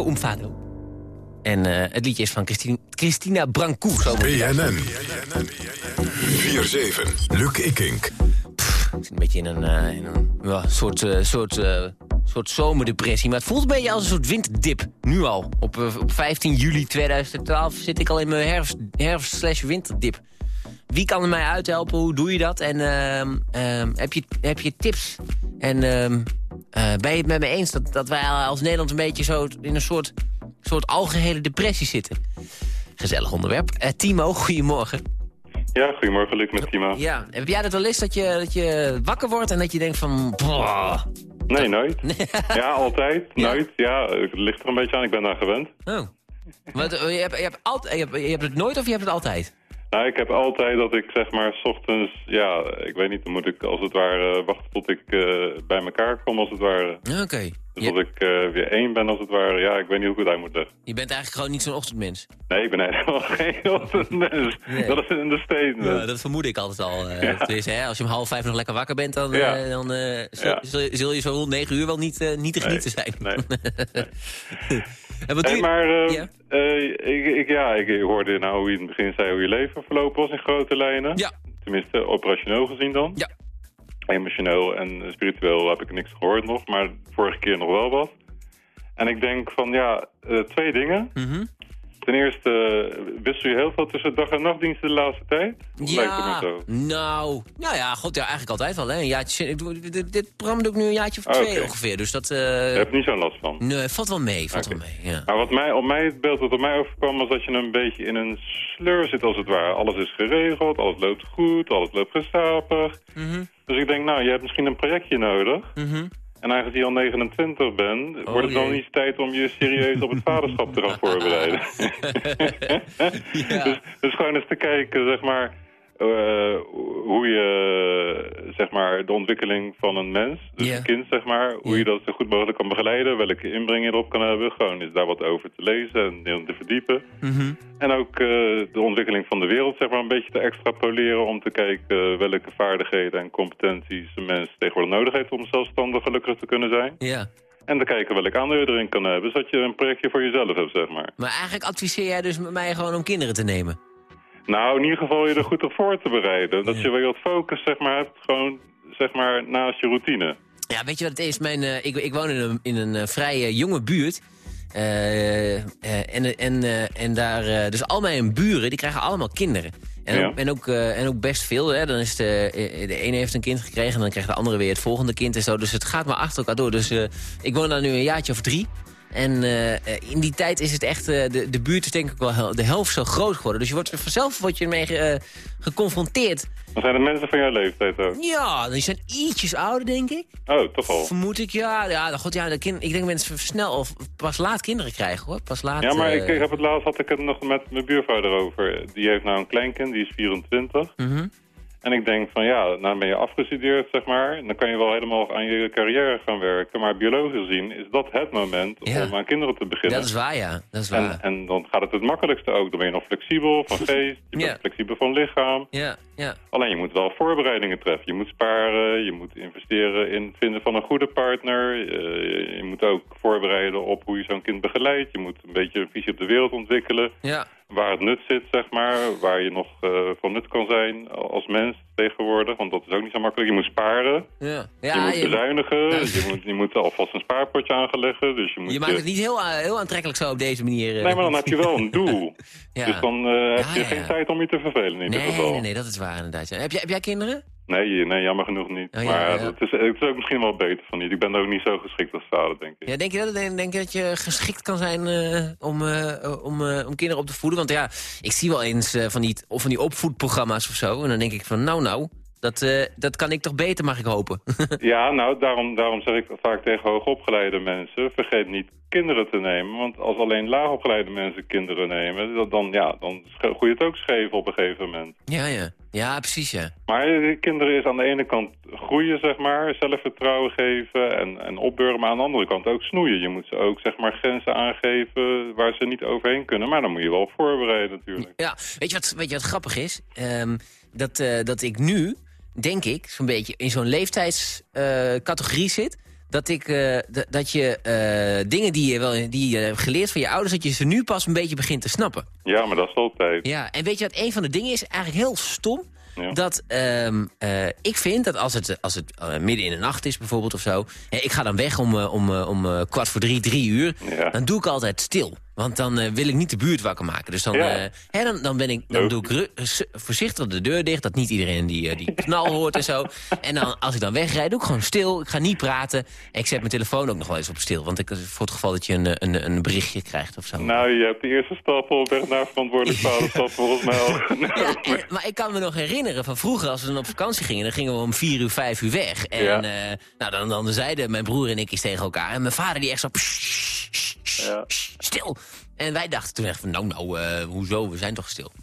I: Um fado.
C: En eh, het liedje is van Christine, Christina Branco. Zo moet je dat
B: BNN. 4-7. Luc Ikink.
C: Ik zit een beetje in een, eh, in een ja, soort, eh, soort, eh, soort zomerdepressie. Maar het voelt een beetje als een soort winterdip. Nu al. Op, op 15 juli 2012 zit ik al in mijn herfst, herfst winterdip. Wie kan er mij uithelpen? Hoe doe je dat? En ehm, ehm, heb, je, heb je tips? En eh, ben je het met me eens dat, dat wij als Nederland een beetje zo in een soort, soort algehele depressie zitten? Gezellig onderwerp. Eh, Timo, goedemorgen.
J: Ja, goedemorgen Luc met Timo.
C: Ja, heb jij dat wel eens dat je, dat je wakker wordt en dat je denkt van... "Boah."
J: Nee, nooit. Ja, altijd.
C: Ja?
J: Nooit. Ja, het ligt er een beetje aan. Ik ben daar gewend.
C: Oh. Wat, eh, je, hebt, je, hebt altijd, je, hebt, je hebt het nooit of je hebt het altijd?
J: Nou, ik heb altijd dat ik zeg maar 's ochtends, ja, ik weet niet, dan moet ik als het ware wachten tot ik eh, bij elkaar kom als het ware.
C: Oké.
J: Dus dat ik eh, weer één ben als het ware. Ja, ik weet niet hoe ik het uit moet leggen.
C: je bent eigenlijk gewoon niet zo'n ochtendmens.
J: Nee, ik ben helemaal geen ochtendmens.
C: Nee.
J: Dat is een understatement.
C: Ja, dat vermoed ik altijd al. eh. Tenminste, hè, als je om half vijf nog lekker wakker bent, dan,
J: Ja.
C: dan zul, zul, je zo rond negen uur wel niet, niet te genieten zijn.
J: Nee.
C: en wat
J: Hey, maar eh,
C: Ja.
J: eh, ik, ik, ja, ik hoorde nou hoe je in het begin zei hoe je leven verlopen was in grote lijnen.
C: Ja.
J: Tenminste, operationeel gezien dan.
C: Ja.
J: Emotioneel en spiritueel heb ik niks gehoord nog, maar vorige keer nog wel wat. En ik denk van ja, eh, twee dingen.
C: Mhm.
J: Ten eerste, eh, wissel je heel veel tussen dag- en nachtdiensten de laatste tijd? Of lijkt het me
C: Ja,
J: zo?
C: nou, nou ja, god, ja, eigenlijk altijd wel. Hè. Een jaartje, ik doe- dit, dit programma doe ik nu een jaartje of
J: Ah,
C: twee ongeveer. Dus dat, eh,
J: Je hebt niet zo'n last van.
C: nee, valt wel mee, valt wel mee. Ja.
J: Maar wat mij, op mij, het beeld dat op mij overkwam was dat je een beetje in een sleur zit als het ware. Alles is geregeld, alles loopt goed, alles loopt gestapig.
C: Mhm,
J: Dus ik denk, nou, je hebt misschien een projectje nodig.
C: mhm.
J: En aangezien je al 29 bent,
C: Oh,
J: wordt het dan niet tijd om je serieus op het vaderschap te gaan voorbereiden.
C: Ja.
J: dus, dus gewoon eens te kijken, zeg maar, eh, hoe je, zeg maar, de ontwikkeling van een mens, dus een kind, zeg maar, hoe je dat zo goed mogelijk kan begeleiden, welke inbreng je erop kan hebben. Gewoon is daar wat over te lezen en in te verdiepen.
C: Mhm.
J: En ook eh, de ontwikkeling van de wereld, zeg maar, een beetje te extrapoleren om te kijken welke vaardigheden en competenties een mens tegenwoordig nodig heeft om zelfstandig gelukkig te kunnen zijn.
C: Ja.
J: En te kijken welke aandeel je erin kan hebben, zodat je een projectje voor jezelf hebt, zeg maar.
C: Maar eigenlijk adviseer jij dus met mij gewoon om kinderen te nemen?
J: Nou, in ieder geval je er goed op voor te bereiden. Dat je weer wat focus, zeg maar, hebt, gewoon, zeg maar, naast je routine.
C: Ja, weet je wat het is? Mijn, eh, ik, ik woon in een, in een eh, vrij eh, jonge buurt. Eh, eh, en, en, eh, en daar, eh, dus al mijn buren, die krijgen allemaal kinderen. En,
J: Ja.
C: ook, en, ook, eh, en ook best veel. Hè. Dan is de, de ene heeft een kind gekregen en dan krijgt de andere weer het volgende kind en zo. Dus het gaat maar achter elkaar door. Dus eh, ik woon daar nu een jaartje of drie. En eh, in die tijd is het echt, eh, de, de buurt is denk ik wel de helft zo groot geworden. Dus je wordt er vanzelf word je ermee eh, geconfronteerd.
J: Dan zijn het mensen van jouw leeftijd ook.
C: Ja, die zijn ietsjes ouder, denk ik.
J: Oh, toch al.
C: Vermoed ik, ja. ja nou, god, ja de kind, ik denk mensen snel of pas laat kinderen krijgen, hoor. Pas laat...
J: Ja, maar ik, ik heb het laatst had ik het nog met mijn buurvrouw erover. Die heeft nou een kleinkind, die is 24.
C: mhm.
J: En ik denk van ja, nou ben je afgestudeerd, zeg maar. En dan kan je wel helemaal aan je carrière gaan werken. Maar biologisch gezien is dat het moment
C: Ja.
J: om aan kinderen te beginnen.
C: Dat is waar, ja. Dat is waar.
J: en, en dan gaat het het makkelijkste ook. Dan ben je nog flexibel van geest, je
C: Ja.
J: bent flexibel van lichaam.
C: Ja, ja.
J: Alleen je moet wel voorbereidingen treffen. Je moet sparen, je moet investeren in het vinden van een goede partner. Eh, je moet ook voorbereiden op hoe je zo'n kind begeleidt. Je moet een beetje een visie op de wereld ontwikkelen.
C: Ja,
J: Waar het nut zit, zeg maar. Waar je nog eh, van nut kan zijn als mens tegenwoordig. Want dat is ook niet zo makkelijk. Je moet sparen.
C: ja.
J: je
C: ja
J: moet
C: je,
J: bezuinigen. Je, moet, je moet alvast een spaarpotje aangeleggen. Dus je moet
C: je maakt
J: je-
C: het niet heel, eh, heel aantrekkelijk zo op deze manier. eh.
J: Nee, maar dan heb je wel een doel.
C: Ja.
J: Dus dan eh, heb
C: Ja,
J: je
C: ja,
J: geen tijd om je te vervelen in ieder
C: Nee,
J: geval.
C: nee, nee, dat is waar inderdaad. Heb, jij, heb jij kinderen?
J: Nee, nee, jammer genoeg niet.
C: Oh, ja,
J: maar
C: ja.
J: Het, is, het is ook misschien wel beter van niet. Ik ben er ook niet zo geschikt als vader, denk ik.
C: Ja, denk je dat, denk, je, dat je geschikt kan zijn eh, om, eh, om, eh, om kinderen op te voeden? Want ja, ik zie wel eens van, die, of van die opvoedprogramma's of zo. En dan denk ik van, nou nou, dat, dat kan ik toch beter, mag ik hopen.
J: Ja, nou, daarom, daarom zeg ik vaak tegen hoogopgeleide mensen... vergeet niet kinderen te nemen. Want als alleen laagopgeleide mensen kinderen nemen... dan, dan, ja, dan sch- groeit het ook scheef op een gegeven moment.
C: ja, ja. Ja, precies, ja.
J: Maar eh, kinderen is aan de ene kant groeien, zeg maar, zelfvertrouwen geven en, en opbeuren. Maar aan de andere kant ook snoeien. Je moet ze ook, zeg maar, grenzen aangeven waar ze niet overheen kunnen. Maar dan moet je wel op voorbereiden natuurlijk.
C: Ja, weet je wat, weet je wat grappig is? Ehm, dat, eh, dat ik nu, denk ik, zo'n beetje in zo'n leeftijdscategorie zit... Dat, ik, eh, dat je eh, dingen die je, wel, die je hebt geleerd van je ouders... dat je ze nu pas een beetje begint te snappen.
J: Ja, maar dat is altijd.
C: Ja, en weet je wat een van de dingen is? Eigenlijk heel stom.
J: Ja.
C: Dat ehm, eh, ik vind dat als het, als het midden in de nacht is bijvoorbeeld of zo... hè, ik ga dan weg om, om, om kwart voor drie, drie uur...
J: Ja.
C: dan doe ik altijd stil. Want dan eh, wil ik niet de buurt wakker maken. Dus dan,
J: Ja.
C: eh, hè, dan, dan, ben ik, dan doe ik voorzichtig de deur dicht... dat niet iedereen die, eh, die knal hoort en zo. En dan, als ik dan wegrijd, doe ik gewoon stil. Ik ga niet praten. Ik zet mijn telefoon ook nog wel eens op stil. Want ik, voor het geval dat je een, een, een berichtje krijgt of zo.
J: Nou, je hebt de eerste stap op weg naar verantwoordelijk vaderschap volgens mij al.
C: Ja, en- maar ik kan me nog herinneren van vroeger, als we dan op vakantie gingen... dan gingen we om vier uur, vijf uur weg. En
J: Ja.
C: nou, dan, dan zeiden mijn broer en ik eens tegen elkaar... en mijn vader die echt zo... "Pssst, pssst, pssst,
J: Ja.
C: Stil. En wij dachten toen echt van, nou, nou, eh, hoezo, we zijn toch stil.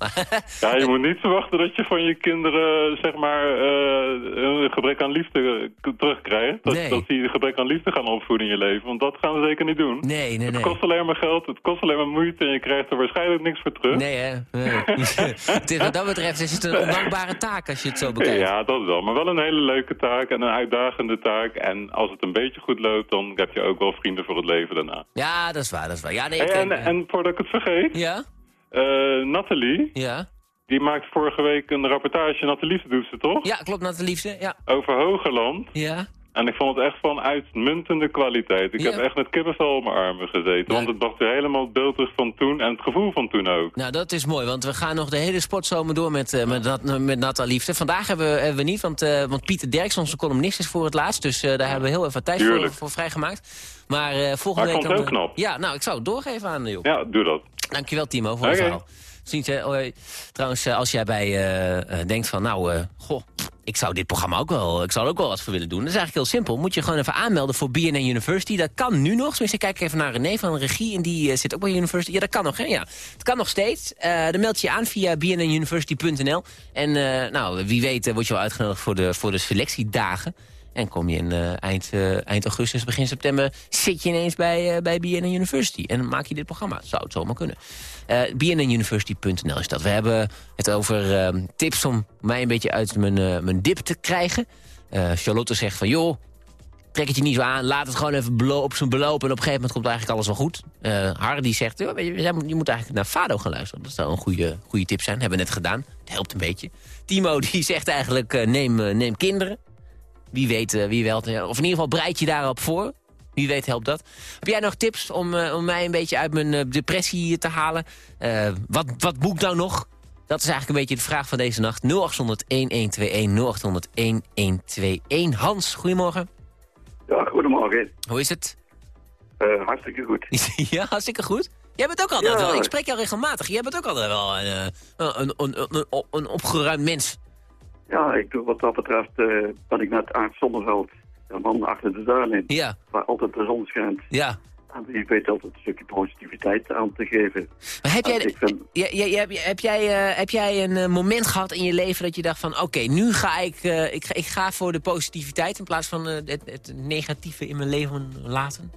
J: Ja, je moet niet verwachten dat je van je kinderen, zeg maar, eh, een gebrek aan liefde k- terugkrijgt. Dat,
C: Nee.
J: dat die een gebrek aan liefde gaan opvoeden in je leven. Want dat gaan we zeker niet doen.
C: nee, nee,
J: Het
C: nee.
J: kost alleen maar geld, het kost alleen maar moeite en je krijgt er waarschijnlijk niks voor terug.
C: Nee, hè? Nee. het wat dat betreft is het een ondankbare taak als je het zo bekijkt.
J: Ja, dat wel. Maar wel een hele leuke taak en een uitdagende taak. En als het een beetje goed loopt, dan heb je ook wel vrienden voor het leven daarna.
C: Ja, dat is waar, dat is waar. Ja, nee, ik,
J: en,
C: eh,
J: en voordat ik het vergeet,
C: Ja?
J: eh, Nathalie,
C: Ja?
J: die maakte vorige week een rapportage, Nathalie doet ze toch?
C: Ja, klopt, liefde. Ja.
J: Over Hogerland.
C: Ja?
J: En ik vond het echt van uitmuntende kwaliteit. Ik
C: Ja.
J: heb echt met kippenvel op mijn armen gezeten.
C: Ja.
J: Want het bracht weer helemaal het beeld terug van toen en het gevoel van toen ook.
C: Nou, dat is mooi, want we gaan nog de hele sportzomer door met, eh, met, Nat, met Nata Liefde. Vandaag hebben we, hebben we niet, want, eh, want Pieter Derks, onze columnist, is voor het laatst. Dus daar hebben we heel even tijd voor, voor vrijgemaakt. Maar eh, volgende
J: Maar
C: week...
J: heel
C: eh,
J: knap.
C: Ja, nou, ik zou het doorgeven aan joh.
J: Ja, doe dat.
C: Dankjewel, Timo, voor het verhaal. Zientje, hoi. Trouwens, eh, als jij bij denkt van, nou, goh, ik zou dit programma ook wel, ik zou er ook wel wat voor willen doen. Dat is eigenlijk heel simpel. Moet je gewoon even aanmelden voor BNN University. Dat kan nu nog. Tenminste, kijk even naar René van de regie en die zit ook bij University. Ja, dat kan nog, hè? Ja, het kan nog steeds. Dan meld je je aan via bnnuniversity.nl. En nou, wie weet word je wel uitgenodigd voor de, voor de selectiedagen. En kom je in eh, eind, eh, eind augustus, begin september... zit je ineens bij, eh, bij BNN University. En maak je dit programma. Zou het zomaar kunnen. Bnnuniversity.nl is dat. We hebben het over eh, tips om mij een beetje uit mijn, mijn dip te krijgen. Charlotte zegt van, joh, trek het je niet zo aan. Laat het gewoon even op zijn belopen. En op een gegeven moment komt eigenlijk alles wel goed. Eh Hardy zegt, je, je moet eigenlijk naar Fado gaan luisteren. Dat zou een goede, goede tip zijn. Hebben we net gedaan. Het helpt een beetje. Timo die zegt eigenlijk, neem, neem kinderen. Wie weet, eh, wie wel. Of in ieder geval bereid je daarop voor. Wie weet helpt dat. Heb jij nog tips om, eh, om mij een beetje uit mijn eh, depressie te halen? Wat, wat moet ik nou nog? Dat is eigenlijk een beetje de vraag van deze nacht. 0800-1121, 0800-1121. Hans, goedemorgen.
K: Ja, goedemorgen.
C: Hoe is het?
K: Hartstikke goed.
C: ja, hartstikke goed. Jij bent ook altijd
K: Ja.
C: wel, ik spreek jou regelmatig. Jij bent ook altijd wel een, een, een, een opgeruimd mens.
K: Ja, ik doe wat dat betreft, eh ben ik net Aard Zonneveld, de man achter de duin in,
C: Ja,
K: waar altijd de zon schijnt.
C: ja.
K: En wie weet altijd een stukje positiviteit aan te geven.
C: Maar heb jij,
K: En ik vind-
C: ja, ja, ja, heb, jij, eh, heb jij een eh, moment gehad in je leven dat je dacht van... oké, nu ga ik, ik, ga, ik ga voor de positiviteit in plaats van het, het negatieve in mijn leven laten?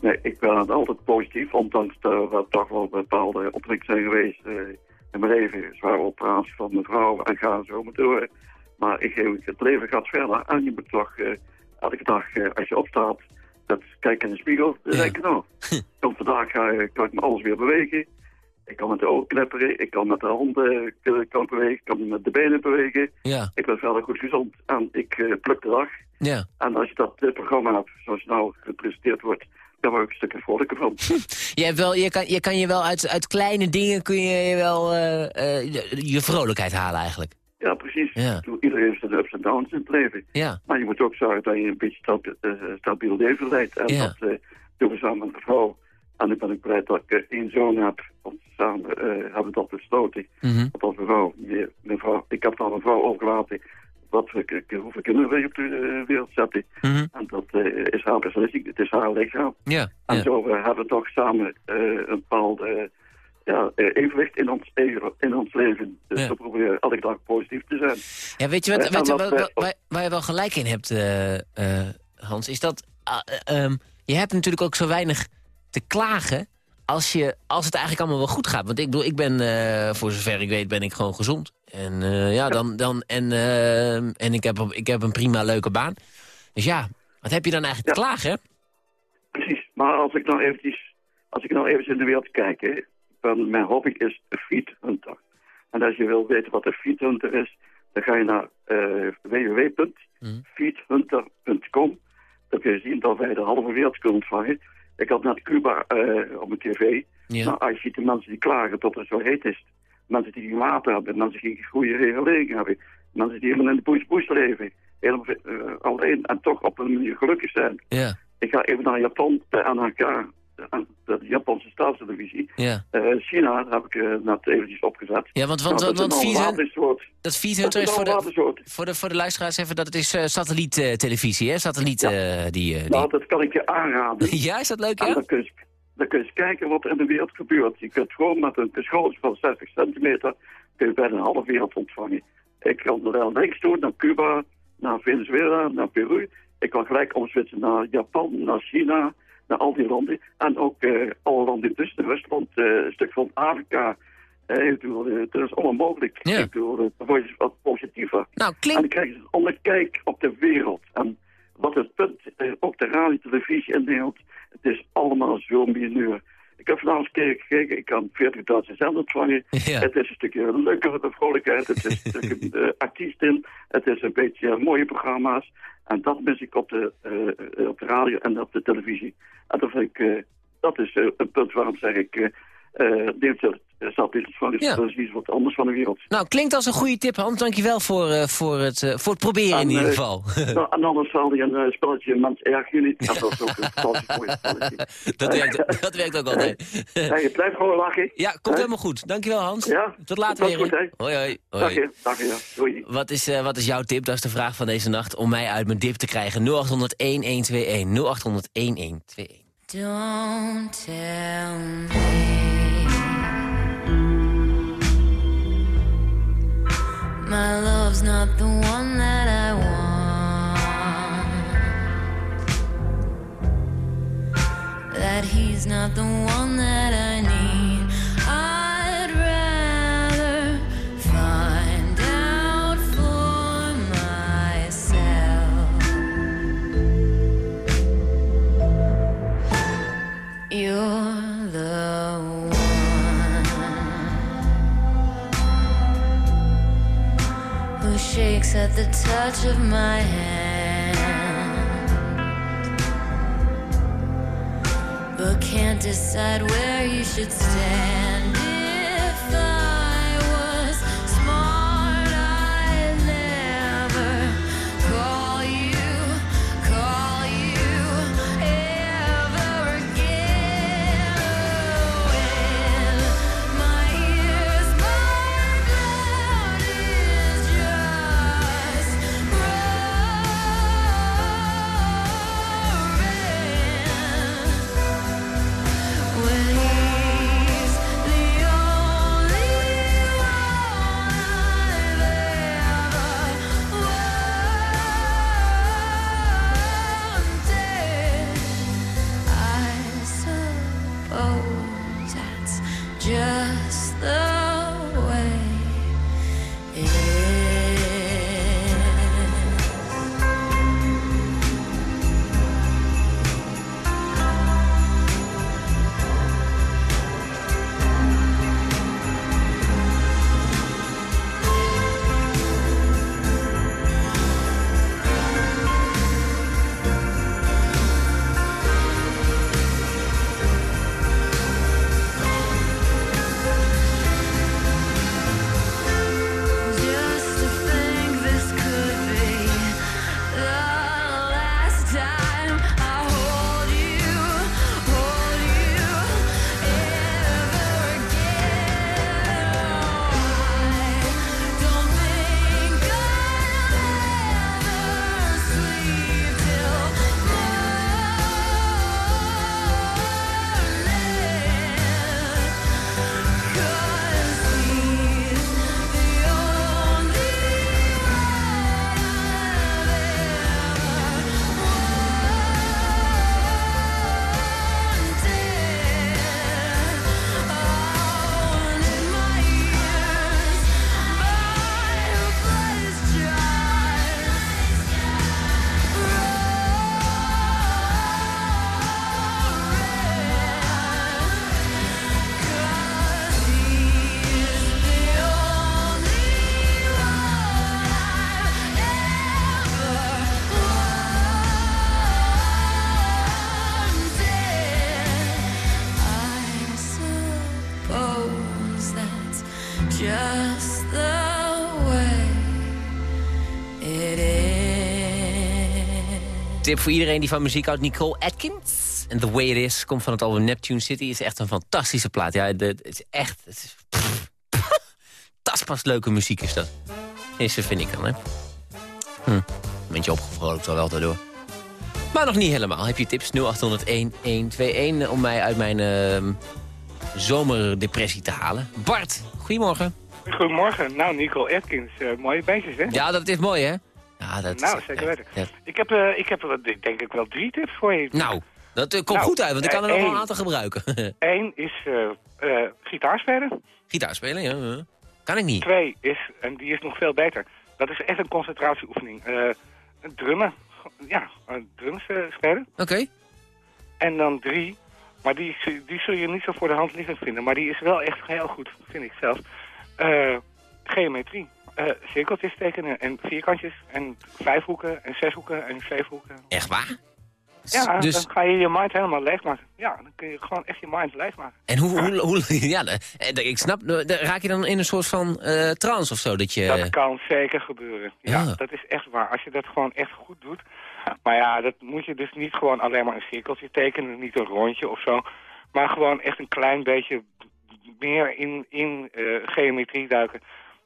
K: Nee, ik ben altijd positief, ondanks dat er toch wel bepaalde ontwikkelingen zijn geweest mijn leven. Zware operatie van mijn vrouw en ga zo maar door. Maar ik, het leven gaat verder en je moet toch eh, elke dag, eh, als je opstaat, dat kijk in de spiegel, dan denk ik nou, kom vandaag ga, je- kan ik me alles weer bewegen. Ik kan met de ogen knipperen, ik kan met de handen eh, kan bewegen, ik kan met de benen bewegen.
C: Ja,
K: Ik ben verder goed gezond en ik eh, pluk de dag.
C: ja.
K: En als je dat programma hebt, zoals nou gepresenteerd wordt, daar word ik een stukje vrolijker van.
C: Je, hebt wel, je, kan, je kan je wel uit, uit kleine dingen kun je je wel eh, eh, je, vrolijkheid halen eigenlijk.
K: Ja, precies.
C: Ja.
K: Ik Iedereen heeft zijn ups en downs in het leven.
C: Ja,
K: Maar je moet ook zorgen dat je een beetje stabi- eh, stabiel leven leidt. En
C: Ja.
K: dat doen we samen met mijn vrouw. En ik ben ook blij dat ik één zoon heb. Want samen hebben we dat besloten.
C: Mhm.
K: Want als mijn vrouw, mijn, mijn vrouw, ik heb aan mijn vrouw overgelaten wat we, k- hoeveel kinderen we op de eh, wereld zetten.
C: Mhm.
K: En dat eh, is haar beslissing, het is haar lichaam.
C: ja,
K: En
C: ja.
K: zo eh, hebben we toch samen eh, een bepaald eh, ja, evenwicht in ons, in ons leven. Dus
C: Ja.
K: we proberen elke dag positief te zijn.
C: Ja, weet je wat, weet je, waar, waar je wel gelijk in hebt, Hans, is dat ah, eh, ehm, je hebt natuurlijk ook zo weinig te klagen als, je, als het eigenlijk allemaal wel goed gaat. Want ik bedoel, ik ben, voor zover ik weet, ben ik gewoon gezond. En eh, ja, dan, dan, en, eh, en ik, heb, ik heb een prima leuke baan. Dus ja, wat heb je dan eigenlijk te klagen?
K: Precies. Maar als ik nou eventjes, als ik nou even in de wereld kijk, hè, dan mijn hobby is een feed hunter. En als je wil weten wat een feed hunter is, dan ga je naar www.feedhunter.com. Dan kun je zien dat wij de halve wereld kunnen ontvangen. Ik had net Cuba op mijn tv.
C: Ja.
K: Nou, als je ziet de mensen die klagen dat het zo heet is. Mensen die geen water hebben, mensen die geen goede regulering hebben. Mensen die helemaal in de bush-bush leven. Helemaal eh, alleen en toch op een manier gelukkig zijn.
C: Ja,
K: Ik ga even naar Japan, de NHK, de, de Japanse staatstelevisie.
C: ja.
K: Eh, China heb ik eh, net eventjes opgezet.
C: Ja, want, want,
K: Nou,
C: want,
K: dat watersoort.
C: dat
K: is
C: voor de, voor, de, voor de luisteraars even dat het is eh, satelliettelevisie, hè? Satelliet, eh, die, eh, die...
K: Nou, dat kan ik je aanraden.
C: Ja, is dat leuk,
K: En
C: ja?
K: dan kun, je, dan kun je eens kijken wat er in de wereld gebeurt. Je kunt gewoon met een schooltje van 60 centimeter... kun je bijna een halve wereld ontvangen. Ik kan er links toe naar Cuba, naar Venezuela, naar Peru. Ik kan gelijk omswitchen naar Japan, naar China, naar al die landen. En ook eh, alle landen tussen Rusland, eh, een stuk van Afrika. Eh, dat is allemaal mogelijk.
C: Ja.
K: Ik bedoel, wat positiever.
C: Nou,
K: En
C: klinkt...
K: dan krijg je een andere kijk op de wereld. En wat het punt, eh, ook de radio, televisie in Nederland, het is allemaal zo mineur. Ik heb vanavond een keer gekeken, ik kan 40.000 zenders ontvangen.
C: Ja.
K: Het is een stukje leukere vrolijkheid, het is een stukje uh, artiesten, het is een beetje eh, mooie programma's. En dat mis ik op de, eh, eh, op de radio en op de televisie. En dat, vind ik, eh, dat is eh, een punt waarom zeg ik, eh uh,
C: Ja.
K: dat is iets wat anders van de wereld.
C: Nou, klinkt als een goede tip, Hans. Dankjewel voor, eh, voor, het, eh, voor het proberen in ieder
K: eh,
C: geval.
K: Nou, en anders zal je een eh, spelletje Mens erg jullie. Dat ook een spelletje.
C: dat, werkt, dat werkt ook altijd.
K: Ja, je blijft gewoon lachen.
C: ja, komt helemaal goed. Dankjewel, Hans.
K: Ja,
C: Tot later
K: dat
C: weer.
K: goed, hè.
C: Hoi, hoi. Hoi.
K: je, dag je. Doei.
C: Wat is, eh, wat is jouw tip? Dat is de vraag van deze nacht om mij uit mijn dip te krijgen. 0800 1121. 0800 1121.
F: Don't tell me my love's not the one that I want. That he's not the one that I need. Touch of my hand, but can't decide where you should stand.
C: Voor iedereen die van muziek houdt, Nicole Atkins. En The Way It Is komt van het album Neptune City. is echt een fantastische plaat. Ja, de- het is echt... Het is, taspas leuke muziek is dat. Is, vind ik dan, hè. Hm. Een beetje opgevrolijkt wel wel daardoor. Maar nog niet helemaal. Heb je tips? 0801-121 om mij uit mijn ehm, zomerdepressie te halen. Bart, goedemorgen.
L: Goedemorgen. Nou, Nicole Atkins. eh, mooie beentjes, hè?
C: Ja, dat is mooi, hè? Ja, dat
L: nou,
C: is-
L: zeker weten.
C: ja.
L: Ik heb, eh, ik heb eh, denk ik wel drie tips voor je.
C: Nou, dat eh, komt
L: Nou,
C: goed uit, want ik kan er
L: eh,
C: nog wel een
L: één.
C: aantal gebruiken.
L: Eén is eh eh gitaar spelen.
C: Gitaar spelen, ja. Kan ik niet.
L: Twee is, en die is nog veel beter, dat is echt een concentratieoefening. Eh drummen. Ja, eh, drums eh, spelen.
C: Oké.
L: En dan drie, maar die, die zul je niet zo voor de hand liggend vinden. Maar die is wel echt heel goed, vind ik zelf. Eh, geometrie. Eh, cirkeltjes tekenen en vierkantjes en vijfhoeken en zeshoeken en zevenhoeken.
C: Echt waar?
L: Ja,
C: Dus-
L: dan ga je je mind helemaal leegmaken. Ja, dan kun je gewoon echt je mind leegmaken.
C: En hoe, hoe, hoe ja, eh, ik snap, raak je dan in een soort van eh, trance of zo? Dat je,
L: Dat kan zeker gebeuren. Ja,
C: Ah.
L: dat is echt waar. Als je dat gewoon echt goed doet. Maar ja, dat moet je dus niet gewoon alleen maar een cirkeltje tekenen, niet een rondje of zo. Maar gewoon echt een klein beetje meer in, in eh, geometrie duiken.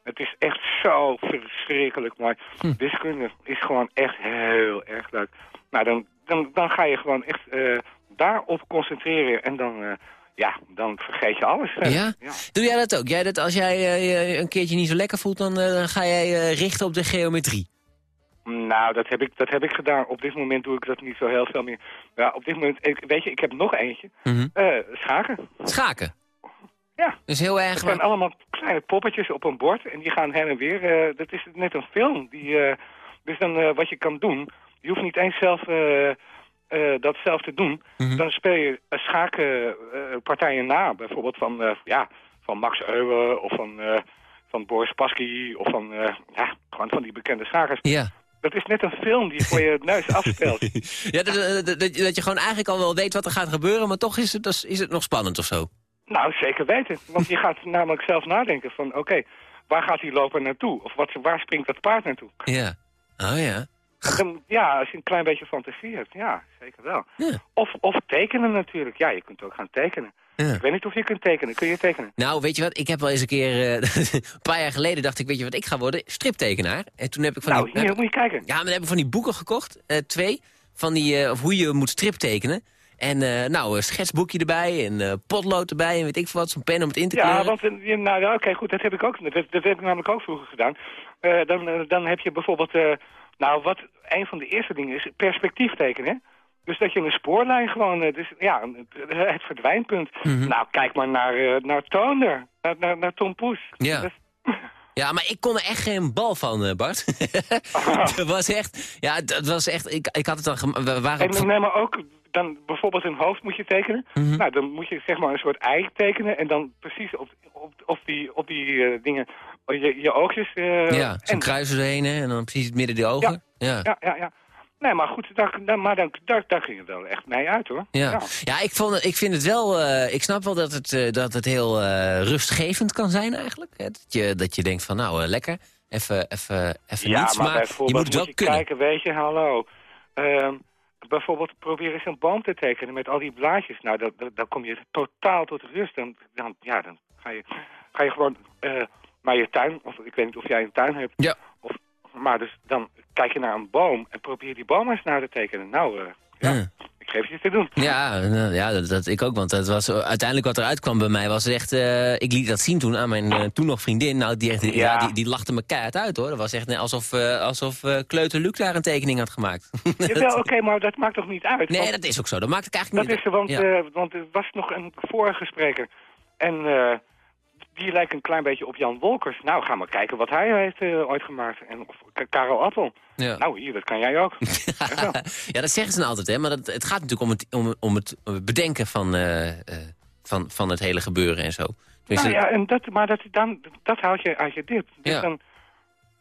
L: Het is echt zo verschrikkelijk mooi.
C: Hm.
L: Wiskunde is gewoon echt heel erg leuk. Nou, dan, dan, dan ga je gewoon echt eh, daarop concentreren en dan, eh, ja, dan vergeet je alles.
C: ja? Doe jij dat ook? Jij dat als jij je een keertje niet zo lekker voelt, dan, dan ga jij richten op de geometrie?
L: Nou, dat heb, ik, dat heb ik gedaan. Op dit moment doe ik dat niet zo heel veel meer. Ja, op dit moment, ik, weet je, ik heb nog eentje.
C: Mhm.
L: Schaken.
C: Schaken?
L: Ja.
C: Dus heel erg...
L: Het zijn allemaal kleine poppetjes op een bord en die gaan her en weer. eh, dat is net een film. Die, eh, dus dan eh, wat je kan doen, je hoeft niet eens zelf dat zelf te doen.
C: Mhm.
L: Dan speel je schakenpartijen na. Bijvoorbeeld van, ja, van Max Euwe of van, van Boris Pasky of van, ja, gewoon van die bekende schakers.
C: Ja.
L: Dat is net een film die voor je neus afspeelt.
C: Ja, dat, dat, dat, dat je gewoon eigenlijk al wel weet wat er gaat gebeuren, maar toch is het, is het nog spannend of zo.
L: Nou, zeker weten. Want je gaat namelijk zelf nadenken van, oké, waar gaat die loper naartoe? Of wat, waar springt dat paard naartoe?
C: Ja. Oh ja.
L: Dan, ja, als je een klein beetje fantasie hebt, ja, zeker wel.
C: Ja.
L: Of, of tekenen natuurlijk. Ja, je kunt ook gaan tekenen.
C: Ja.
L: Ik weet niet of je kunt tekenen. Kun je tekenen?
C: Nou, weet je wat? Ik heb wel eens een keer... eh, een paar jaar geleden dacht ik, weet je wat ik ga worden? Striptekenaar. En toen heb ik van
L: Nou,
C: die...
L: hier moet je kijken.
C: Ja, maar dan heb ik van die boeken gekocht. eh, twee. Van die, eh, of hoe je moet strip tekenen. En eh, nou, een schetsboekje erbij en eh, potlood erbij en weet ik veel wat. Zo'n pen om het in te kleuren.
L: Ja, want eh, nou, ja, oké, goed, dat heb ik ook. Dat, dat heb ik namelijk ook vroeger gedaan. Eh, dan, eh, dan heb je bijvoorbeeld, eh, nou, wat een van de eerste dingen is, perspectief tekenen. Dus dat je een spoorlijn gewoon, eh, dus ja, het, verdwijnpunt.
C: Mhm.
L: Nou, kijk maar naar, eh, naar Toonder, naar, naar, naar Tom Poes.
C: Ja.
L: Dat-
C: Ja, maar ik kon er echt geen bal van, eh, Bart. dat was echt... Ja, dat was echt... Ik, ik had het dan... We waren
L: En neem maar ook, dan bijvoorbeeld een hoofd moet je tekenen.
C: Mhm.
L: Nou, dan moet je zeg maar een soort ei tekenen en dan precies op, op, op die, op die eh, dingen, je, je oogjes. eh,
C: ja, zo'n
L: en,
C: kruis erheen en dan precies het midden de ogen. Ja.
L: ja, ja, ja. Nee, maar goed, daar, daar, maar dan, daar, daar ging het wel echt mee uit, hoor.
C: Ja, ja. ik, vond, ik vind het wel... eh, ik snap wel dat het, eh, dat het heel eh, rustgevend kan zijn eigenlijk. Hè? Dat, je, dat je denkt van nou, lekker. Even, even, even
L: Ja,
C: niets.
L: maar,
C: Maar, je moet het wel
L: je
C: kunnen.
L: kijken, weet je, hallo. Ehm, bijvoorbeeld probeer eens een boom te tekenen met al die blaadjes. Nou, dan, dan, dan kom je totaal tot rust. Dan, dan, ja, dan ga je, ga je gewoon naar je tuin. Of ik weet niet of jij een tuin hebt.
C: Ja.
L: Of, maar dus dan kijk je naar een boom en probeer die boom eens na te tekenen. Nou, eh,
C: Ja.
L: ik geef je het te doen.
C: Ja, nou, ja dat, dat ik ook. Want het was, uiteindelijk wat eruit kwam bij mij was echt... eh, ik liet dat zien toen aan mijn eh, toen nog vriendin. Nou, die, echt, ja.
L: Ja.
C: die, die lachte me keihard uit hoor. Dat was echt alsof, eh, alsof eh, Kleuter Luc daar een tekening had gemaakt.
L: Jawel, oké, maar dat maakt toch niet uit?
C: nee,
L: want-
C: dat is ook zo. Dat maakt het eigenlijk
L: Dat
C: niet
L: is er, want,
C: Ja.
L: eh, want er was nog een vorige spreker. En eh, die lijkt een klein beetje op Jan Wolkers. Nou, ga maar kijken wat hij heeft eh, ooit gemaakt. En, of Karel Appel.
C: Ja.
L: Nou, hier, dat kan jij ook.
C: Ja, dat zeggen ze nou altijd, hè. Maar dat, het gaat natuurlijk om het, om, om het bedenken van, eh, eh, van, van het hele gebeuren en zo. Tenminste,
L: nou ja, en dat, maar dat, dan, dat houd je uit je dip. Dus
C: Ja.
L: dan,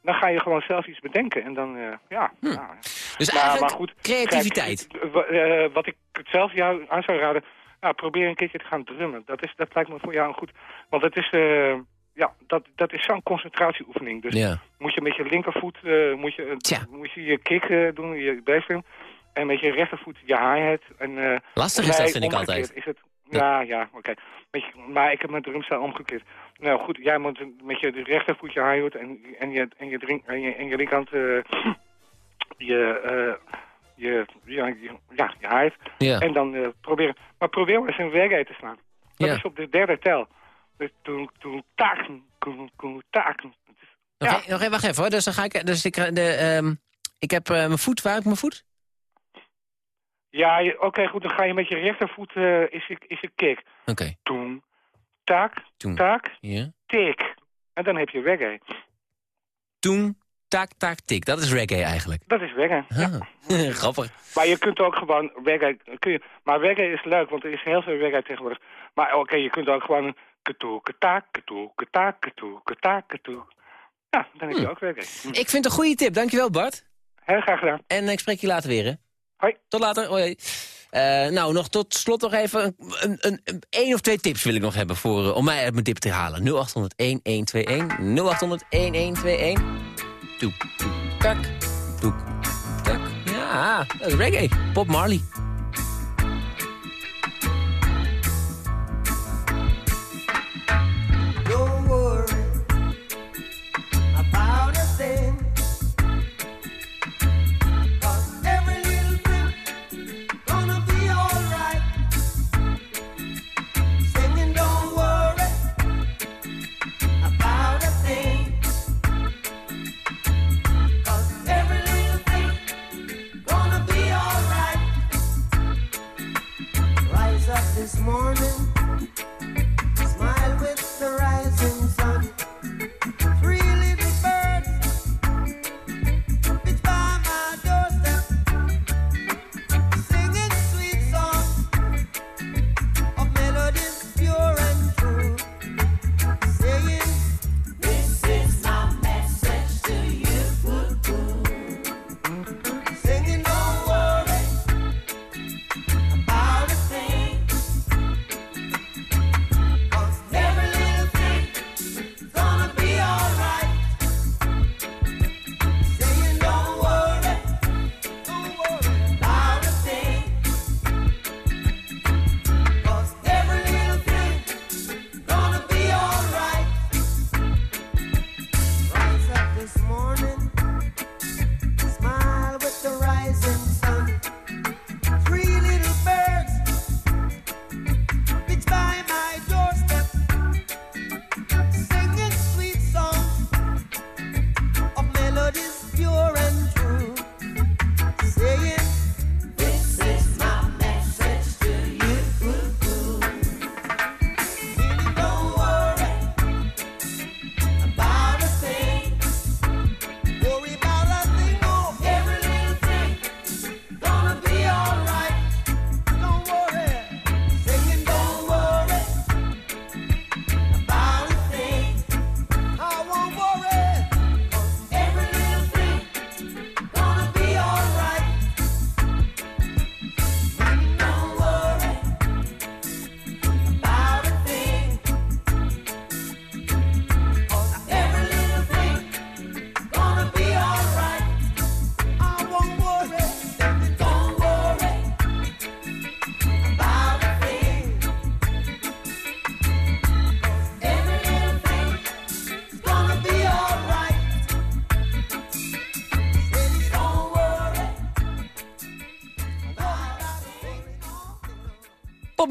L: dan ga je gewoon zelf iets bedenken. En dan, ja.
C: Hm.
L: nou,
C: Dus
L: maar,
C: eigenlijk
L: maar goed,
C: creativiteit.
L: kijk, wat ik zelf jou aan zou raden, nou, probeer een keertje te gaan drummen. Dat, is, dat lijkt me voor jou goed. Want het is, eh, ja, dat, dat is zo'n concentratieoefening. Dus
C: Ja.
L: moet je met je linkervoet eh, moet je,
C: Tja.
L: moet je, je kick eh, doen, je bassdrum. En met je rechtervoet je hi-hat. En, eh,
C: Lastig is dat, vind ik altijd.
L: Is het, ja, ja, oké. Maar ik heb mijn drumstijl omgekeerd. Nou goed, jij moet met je rechtervoet je hi-hat en, en, je, en, je, drink, en, je, en je linkerhand je, je, ja, je, ja, je.
C: Ja.
L: En dan eh, proberen. Maar probeer maar eens een reggae te slaan. Dat
C: Ja.
L: is op de derde tel. Dus toen, toen, taken, toen, toen, taken.
C: Nog, e- nog even, wacht even hoor. Dus dan ga ik... Dus ik, de, ehm, ik heb eh, mijn voet... Waar heb ik mijn voet?
L: Ja, oké, goed, dan ga je met je rechtervoet, eh, is, je, is je kick.
C: Oké.
L: Toen, tak,
C: Toen.
L: tak,
C: Ja.
L: tik. En dan heb je reggae.
C: Toen, tak, tak, tik. Dat is reggae eigenlijk.
L: Dat is reggae.
C: Ah. Grappig.
L: Maar je kunt ook gewoon reggae... Kun je, maar reggae is leuk, want er is heel veel reggae tegenwoordig. Maar oké, je kunt ook gewoon ketoe, ketaak, ketoe, ketaak, ketoe, ketaak, ketoe. Ja, dan heb je ook reggae. Hm.
C: Ik vind het een goede tip. Dankjewel Bart.
L: Heel graag gedaan.
C: En ik spreek je later weer hè.
L: Hoi.
C: Tot later. Hoi. Eh, nou, nog tot slot nog even een, een, een, of twee tips wil ik nog hebben voor, eh, om mij uit mijn dip te halen. 0800 1121 0800 1121 Toek, toek, tak, toek, tak. Ja, dat is reggae. Bob Marley.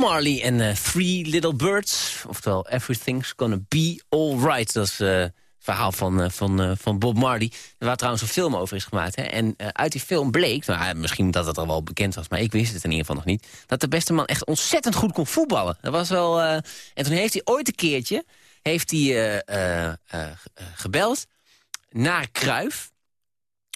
C: Marley en eh, Three Little Birds. Oftewel, Everything's Gonna Be Alright. Dat is eh, het verhaal van, eh, van, van Bob Marley. Waar trouwens een film over is gemaakt. Hè? En uit die film bleek, nou, misschien dat het al wel bekend was... maar ik wist het in ieder geval nog niet... dat de beste man echt ontzettend goed kon voetballen. Dat was wel... en toen heeft hij ooit een keertje... heeft hij gebeld naar Kruif.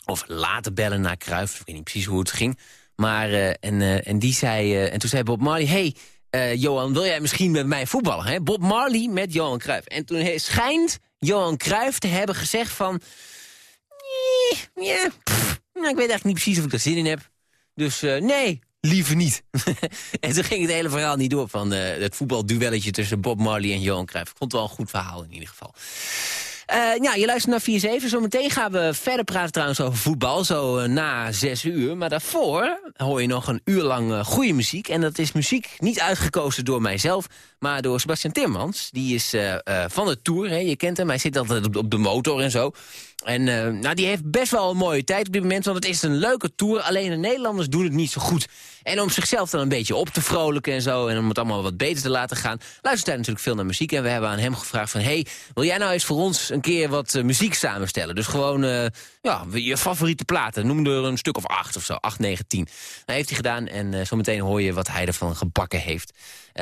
C: Of laten bellen naar Kruif. Ik weet niet precies hoe het ging. Maar, en, en, die zei, en toen zei Bob Marley... hey, eh, Johan, wil jij misschien met mij voetballen? Hè? Bob Marley met Johan Cruijff. En toen schijnt Johan Cruijff te hebben gezegd van... "Nee, Ja, nou, ik weet eigenlijk niet precies of ik er zin in heb. Dus eh, nee, liever niet. en toen ging het hele verhaal niet door van eh, het voetbalduelletje tussen Bob Marley en Johan Cruijff. Ik vond het wel een goed verhaal in ieder geval. Eh, ja, je luistert naar 4-7. Zometeen gaan we verder praten trouwens over voetbal, zo eh, na 6 uur. Maar daarvoor hoor je nog een uur lang eh, goede muziek. En dat is muziek niet uitgekozen door mijzelf, maar door Sebastian Timmermans. Die is van de Tour, hè. je kent hem, hij zit altijd op de motor en zo. En eh, nou, die heeft best wel een mooie tijd op dit moment, want het is een leuke Tour. Alleen de Nederlanders doen het niet zo goed. En om zichzelf dan een beetje op te vrolijken en zo... en om het allemaal wat beter te laten gaan... luistert hij natuurlijk veel naar muziek. En we hebben aan hem gevraagd van... hey, wil jij nou eens voor ons een keer wat eh, muziek samenstellen? Dus gewoon eh, ja, je favoriete platen. Noem er een stuk of acht of zo. Acht, negen, tien. Dat heeft hij gedaan en eh, zometeen hoor je wat hij ervan gebakken heeft.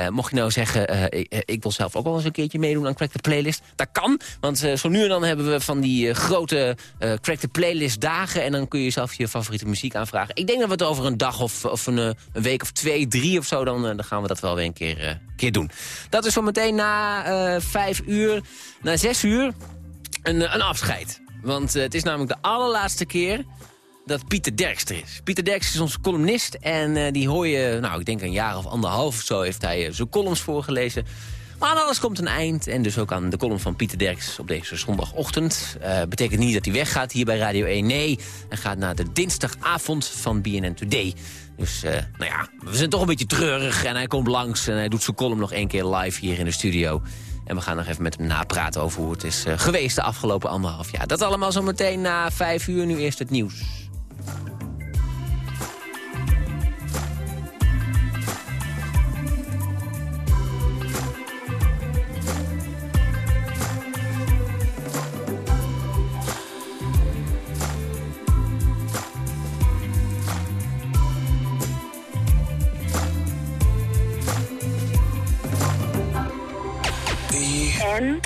C: Mocht je nou zeggen, ik, ik wil zelf ook wel eens een keertje meedoen aan Crack the Playlist. Dat kan, want zo nu en dan hebben we van die eh, grote eh, Crack the Playlist dagen... en dan kun je zelf je favoriete muziek aanvragen. Ik denk dat we het over een dag of, of een, eh, week of twee, drie of zo... dan, eh, dan gaan we dat wel weer een keer, eh, keer doen. Dat is zometeen na eh, vijf uur, na zes uur, een, eh, een afscheid. Want eh, het is namelijk de allerlaatste keer dat Pieter Derkster is. Pieter Derkster is onze columnist en eh, die hoor je, nou ik denk een jaar of anderhalf of zo heeft hij eh, zijn columns voorgelezen. Maar aan alles komt een eind en dus ook aan de column van Pieter Derks op deze zondagochtend. Eh betekent niet dat hij weggaat hier bij Radio 1, nee. Hij gaat naar de dinsdagavond van BNN Today. Dus eh, nou ja, we zijn toch een beetje treurig en hij komt langs en hij doet zijn column nog één keer live hier in de studio. En we gaan nog even met hem napraten over hoe het is eh, geweest de afgelopen anderhalf jaar. Dat allemaal zometeen na vijf uur, nu eerst het nieuws.
M: And